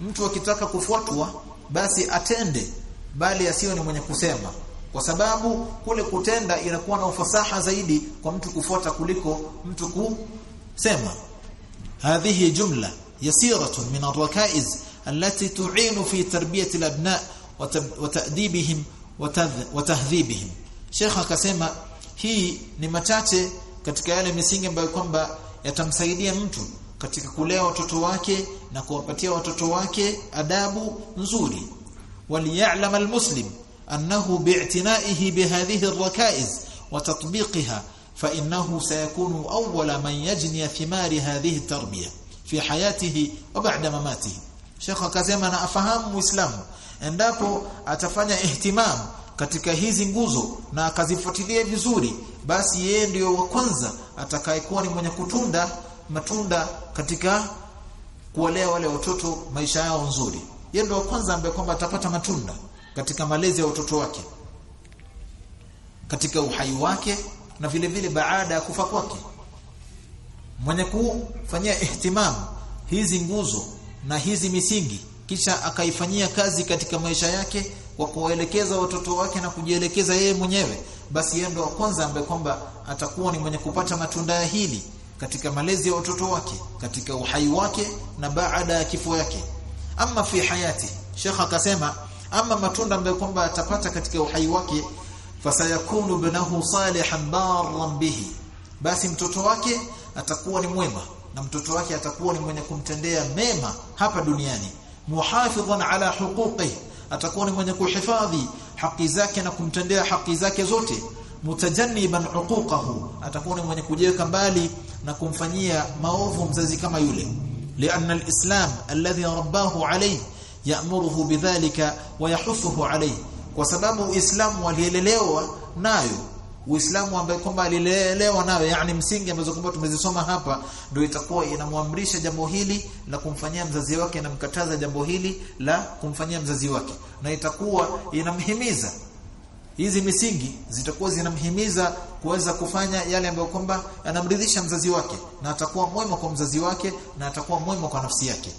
mtu akitaka kufuatwa basi atende bali asiwe ni mwenye kusema kwa sababu kule kutenda inakuwa na ufasaha zaidi kwa mtu kufuata kuliko mtu kusema hadhihi jumla يسيرة من الركائز التي تعين في تربية الأبناء وتأديبهم وتهذيبهم Sheikh akasema hii ni machache katika yale misingi ambayo kwamba yatamsaidia mtu katika kulea watoto wake na kuwapatia watoto wake adabu nzuri waliya'lam almuslim annahu bi'tinaihi bihadhihi arrakaiz wa tatbiqiha fa innahu sayakunu awwala man yajni thimari hadhihi tarbiyah fi hayatihi wa ba'da mamatihi. Sheikh akasema na afahamu Muislamu endapo atafanya ihtimam katika hizi nguzo na akazifuatilia vizuri basi yeye ndio wa kwanza atakayekuwa ni mwenye kutunda matunda katika kuolea wale watoto maisha yao nzuri. Yeye ndio wa kwanza ambaye kwamba atapata matunda katika malezi ya watoto wake katika uhai wake na vile vile baada ya kufa kwake mwenye kufanyia ihtimam hizi nguzo na hizi misingi kisha akaifanyia kazi katika maisha yake kwa kuwaelekeza watoto wake na kujielekeza yeye mwenyewe basi yeye ndo wa kwanza ambaye kwamba atakuwa ni mwenye kupata matunda ya hili katika malezi ya watoto wake katika uhai wake na baada ya kifo yake. Ama fi hayati Sheikh akasema ama matunda ambayo kwamba atapata katika uhai wake fasayakunu binahu salihan barran bihi. Basi mtoto wake atakuwa ni mwema na mtoto wake atakuwa ni mwenye kumtendea mema hapa duniani. Muhafidhan ala huquqi atakuwa ni mwenye kuhifadhi haki zake na kumtendea haki zake zote. Mutajanniban huquqahu atakuwa ni mwenye kujiweka mbali na kumfanyia maovu mzazi kama yule. Lianna alislam alladhi rabbahu alayhi ya'muruhu bidhalika wa yahuthuhu alayhi kwa sababu uislamu walielelewa nayo Uislamu ambaye kwamba alilelewa nayo yani msingi ambazo kwamba tumezisoma hapa ndio itakuwa inamwamrisha jambo hili la kumfanyia mzazi wake na mkataza jambo hili la kumfanyia mzazi wake. Na itakuwa inamhimiza. Hizi misingi zitakuwa zinamhimiza kuweza kufanya yale ambayo kwamba anamridhisha mzazi wake na atakuwa mwema kwa mzazi wake na atakuwa mwema kwa nafsi yake.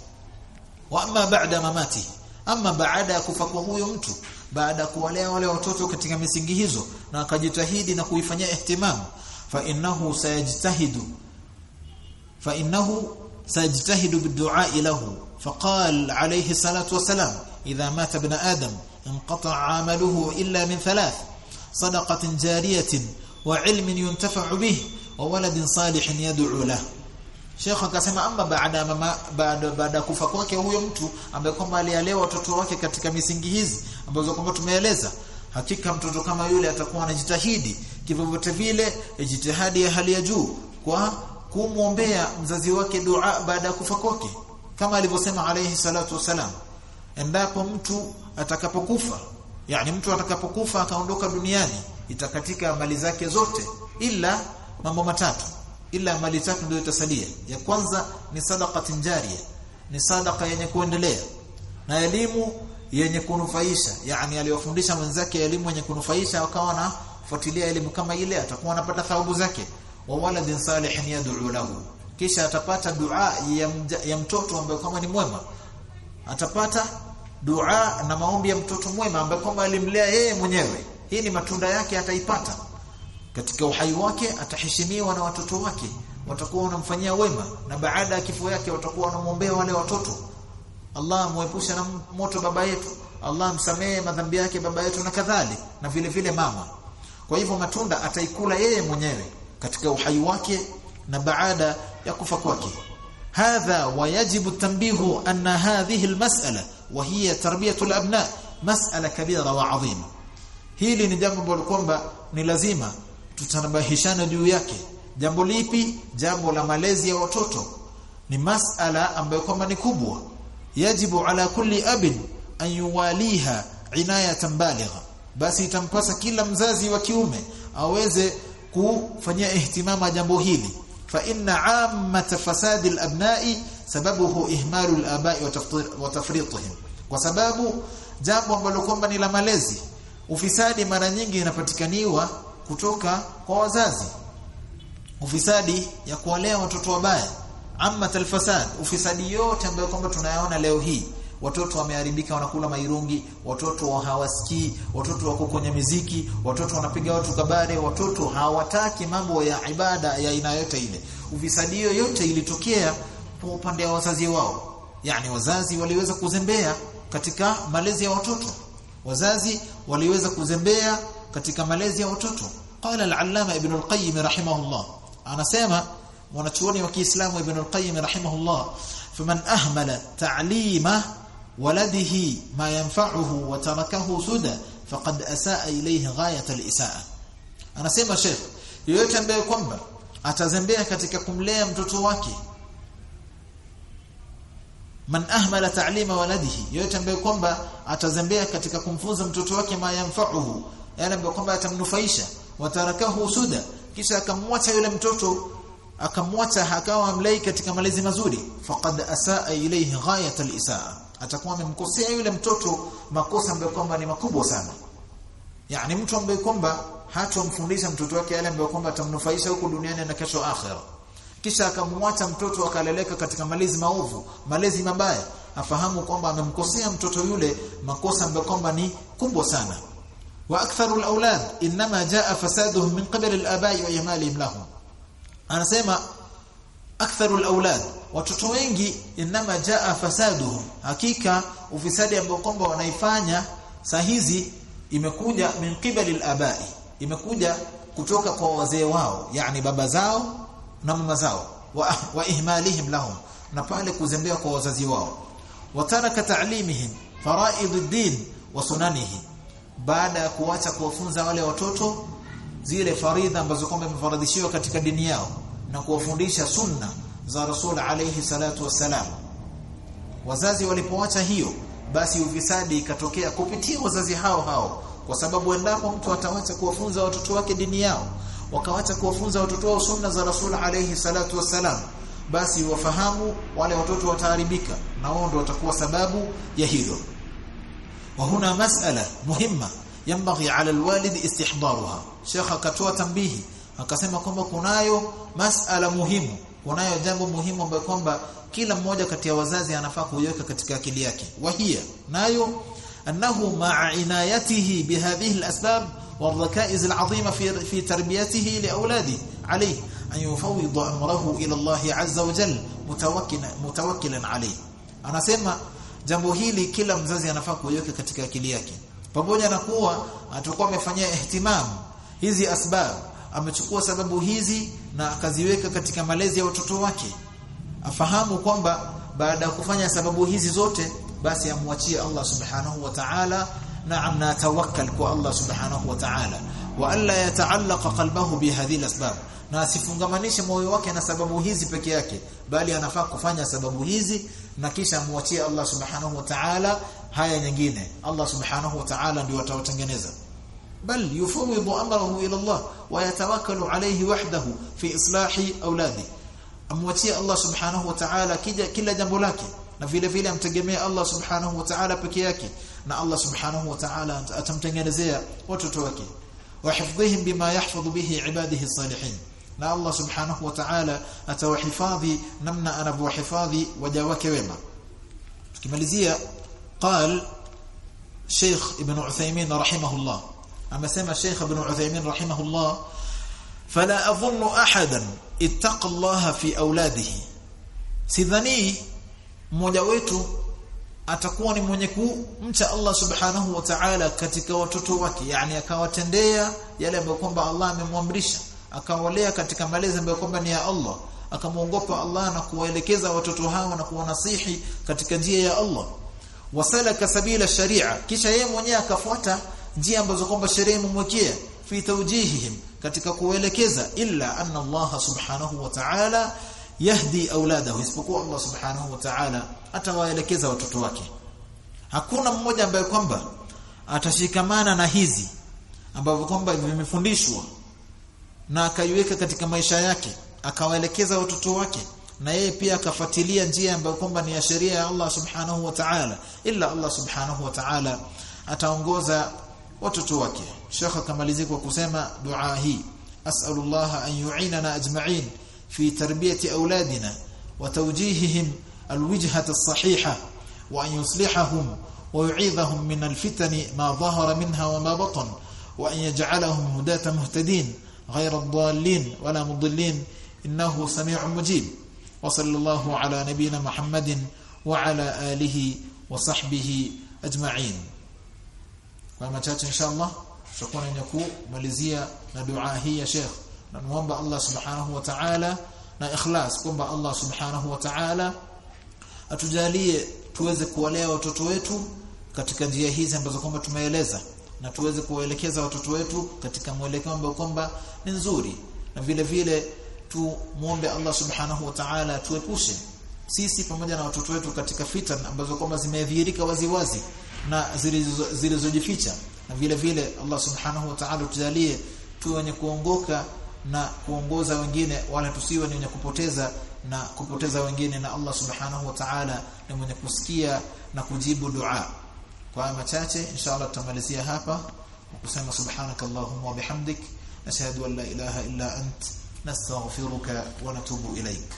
Wa amma ba'da mamati ama baada ya kufa kwa huyo mtu baada ya kuwalea wale watoto katika misingi hizo na akajitahidi na kuifanyia ihtimam fa innahu sayajtahidu fa innahu sayajtahidu biddu'a lahu. Faqal alayhi salatu wasalam idha mata ibn adam inqata'a 'amaluhu illa min thalath sadaqatin jariyatin wa 'ilmin yuntafa'u bihi wa waladin salihin yad'u lahu Sheikh akasema amma baada mama baada baada kufa kwake huyo mtu ambaye kwamba alialea watoto wake katika misingi hizi ambazo kwamba tumeeleza hakika mtoto kama yule atakuwa anajitahidi kivyovyote vile jitihadi ya hali ya juu kwa kumwombea mzazi wake dua baada ya kufa kwake. Kama alivyosema alayhi salatu wasalam endapo mtu atakapokufa yani mtu atakapokufa akaondoka duniani itakatika mali zake zote ila mambo matatu ila mali tatu ndio itasalia. Ya kwanza ni sadaqa tinjaria ni sadaqa yenye kuendelea. Na elimu yenye kunufaisha yani aliyofundisha mwenzake elimu yenye kunufaisha akawa na fuatilia elimu kama ile atakuwa anapata thawabu zake. Wa waladin salihin yad'u lahu. Kisha atapata dua ya, ya mtoto ambaye kama ni mwema. Atapata dua na maombi ya mtoto mwema ambaye kwamba alimlea yeye mwenyewe. Hii ni matunda yake ataipata katika uhai wake ataheshimiwa na watoto wake watakuwa wanamfanyia wema na baada ya kifo yake watakuwa wanamwombea wale watoto. Allah muepusha na moto baba yetu. Allah msamehe madhambi yake baba yetu na kadhali na vile vile mama. Kwa hivyo matunda ataikula yeye mwenyewe katika uhai wake na baada ya kufa kwake. Hadha wayajibu tanbihu anna hadhihi almas'ala wa hiya tarbiyatu alabna mas'ala kabira wa adhima hili ni jambo kwamba ni lazima tutanabahishana juu yake. Jambo lipi? Jambo la malezi ya watoto. Ni mas'ala ambayo kwamba ni kubwa. Yajibu ala kulli abin an yuwaliha inayatan baligha. Basi itampasa kila mzazi wa kiume aweze kufanyia ihtimama jambo hili. Fa inna ammat fasadi alabna'i sababuhu ihmalu alaba'i wa tafritihim. Kwa sababu jambo ambalo kwamba ni la malezi. Ufisadi mara nyingi inapatikaniwa kutoka kwa wazazi. Ufisadi ya kuwalea watoto wabaya. Amma talfasad ufisadi yote ambayo kwamba tunayaona leo hii. Watoto wameharibika wanakula mairungi watoto hawasikii watoto wako kwenye miziki watoto wanapiga watu kabare watoto hawataki mambo ya ibada ya aina yote ile. Ufisadi yote ilitokea kwa upande wa wazazi wao. Yani wazazi waliweza kuzembea katika malezi ya watoto. Wazazi waliweza kuzembea katika malezi ya watoto qala al-allama ibn al-qayyim rahimahullah anasema mwanachuoni wa Kiislamu ibn al-qayyim rahimahullah faman ahmala ta'lima waladihi ma yanfa'uhu wa tarakahu suda faqad asaa ilayhi ghayat al-isaa anasema sheikh yoyote ambaye kwamba atazembea katika kumlea mtoto wake man ahmala ta'lima waladihi yoyote ambaye kwamba atazembea katika kumfunza mtoto wake ma yanfa'uhu yale ambayo kwamba atamnufaisha watarakahu suda. Kisha akamwacha yule mtoto akamwacha akawa amlei katika malezi mazuri. Faqad asaa ilayhi ghayat al-isaa. Atakuwa amemkosea yule mtoto makosa ambayo kwamba ni makubwa sana. Yani mtu ambaye kwamba hatomfundisha mtoto wake yale ambayo kwamba atamnufaisha huko duniani na kesho akhera. Kisha akamwacha mtoto akaleleka katika malezi maovu malezi mabaya. Afahamu kwamba amemkosea mtoto yule makosa ambayo kwamba ni kubwa sana wa الاولاد انما جاء فسادهم من قبل الاباء ويمالهم لهم anasema aktharu alawlad watoto wengi inama jaa fasaduhum. Hakika ufisadi ambao kwamba wanaifanya saa imekuja min qibali alabai. Imekuja kutoka kwa wazee wao yani baba zao na mama zao. Wa, wa ihmalihim lahum na pale kuzembea kwa wazazi wao. Wataraka ta'limihim faraid ad-din wa sunanihi baada ya kuacha kuwafunza wale watoto zile faridha ambazo kwamba imefaradhishiwa katika dini yao na kuwafundisha sunna za Rasul alayhi salatu wassalam. Wazazi walipoacha hiyo basi ufisadi ikatokea kupitia wazazi hao hao kwa sababu endapo mtu atawacha kuwafunza watoto wake dini yao wakawacha kuwafunza watoto wao sunna za Rasul alayhi salatu wassalam basi wafahamu wale watoto wataharibika na wao ndio watakuwa sababu ya hilo وهنا مسألة مهمة ينبغي على الوالد استحضارها. شيخ كتوى تنبيه. أكسيما كومبا كنايو مسألة مهمة. كنايو جنب مهمة كومبا كلا موجة كتيا وزازي أنفاق ويوكا كتكا كلياكي. وهي نايو أنه مع عنايته بهذه الأسباب والركائز العظيمة في في تربيته لأولاده عليه أن يفوض أمره إلى الله عز وجل متوكلا متوكلا عليه. أنا سيما jambo hili kila mzazi anafaa kuiweka katika akili yake. Pamoja na kuwa atakuwa amefanyia ihtimam hizi asbab amechukua sababu hizi na akaziweka katika malezi ya watoto wake. Afahamu kwamba baada ya kufanya sababu hizi zote basi amwachie Allah subhanahu wa ta'ala naam na tawakkal kwa Allah subhanahu wa ta'ala. Wa alla yata'allaqa qalbahu bihadhihi al-asbab na asifungamanishe moyo wake na sababu hizi peke yake bali anafaa kufanya sababu hizi na kisha muachie Allah subhanahu wa ta'ala haya nyingine. Allah subhanahu wa ta'ala ndio atawatengeneza. Bal yufawidu amrahu ila Allah wa yatawakkalu alayhi wahdahu fi islahi auladi amwachie Allah subhanahu wa ta'ala kila jambo lake na vile vile amtegemee Allah subhanahu wa ta'ala peke yake na Allah subhanahu wa ta'ala atamtengenezea watoto wake. Wa hifdhihim bima yahfadhu bihi ibadihi salihin na Allah subhanahu wa ta'ala atawahifadhi namna anavyowahifadhi waja wake wema. Tukimalizia qal Sheikh Ibn Uthaymeen rahimahullah. Amesema Sheikh Ibn Uthaymeen rahimahullah fala adhunnu ahadan ittaqallaha fi auladihi sidhani mmoja wetu atakuwa ni mwenye kumcha Allah subhanahu wa ta'ala katika watoto wake yani akawatendea yale ambayo kwamba Allah amemwamrisha akawalea katika malezi ambayo kwamba ni ya Allah akamuongopa Allah na kuwaelekeza watoto hao na kuwanasihi katika njia ya Allah. Wasalaka sabila sharia kisha yeye mwenyewe akafuata njia ambazo kwamba sheria imemwekea fi tawjihihim katika kuelekeza illa anna Allah subhanahu wa ta'ala yahdi auladahu isipokuwa Allah subhanahu wa ta'ala atawaelekeza watoto wake. Hakuna mmoja ambaye kwamba atashikamana na hizi ambavyo kwamba vimefundishwa na akaiweka katika maisha yake akawaelekeza watoto wake na yeye pia akafuatilia njia ambayo kwamba ni ya sheria ya Allah subhanahu wa ta'ala ila Allah subhanahu wa ta'ala ataongoza watoto wake. Sheikh akamalizia kwa kusema dua hii as'alullah an yu'inana ajma'in fi tarbiyati auladina wa tawjihihim alwijhata as-sahiha wa an yuslihahum wa yu'idhahum min alfitani ma dhahara minha wa ma batan wa an yaj'alahum hudatan muhtadin ghayra ad-dallin wala mudillin innahu sami'un mujib wa sallallahu ala nabiyyina muhammadin wa ala alihi wa sahbihi ajma'in kwa machache inshallah tutakuwa na kumalizia na dua hii ya Sheikh. Na muomba Allah subhanahu wa ta'ala na ikhlas kwamba Allah subhanahu wa ta'ala atujalie tuweze kuwalea watoto wetu katika njia hizi ambazo kwamba tumeeleza na tuweze kuwaelekeza watoto wetu katika mwelekeo ambao kwamba ni nzuri. Na vile vile tumuombe Allah subhanahu wa ta'ala tuepushe sisi pamoja na watoto wetu katika fitan ambazo kwamba zimedhihirika waziwazi na zilizojificha. Na vile vile Allah subhanahu wa ta'ala tujalie tuwe wenye kuongoka na kuongoza wengine wala tusiwe ni wenye kupoteza na kupoteza wengine. Na Allah subhanahu wa ta'ala ni mwenye kusikia na kujibu dua kwa machache inshallah tutamalizia hapa kusema subhanakallahumma wa bihamdik nashhadu an la ilaha illa ant nastaghfiruka wa natubu ilaik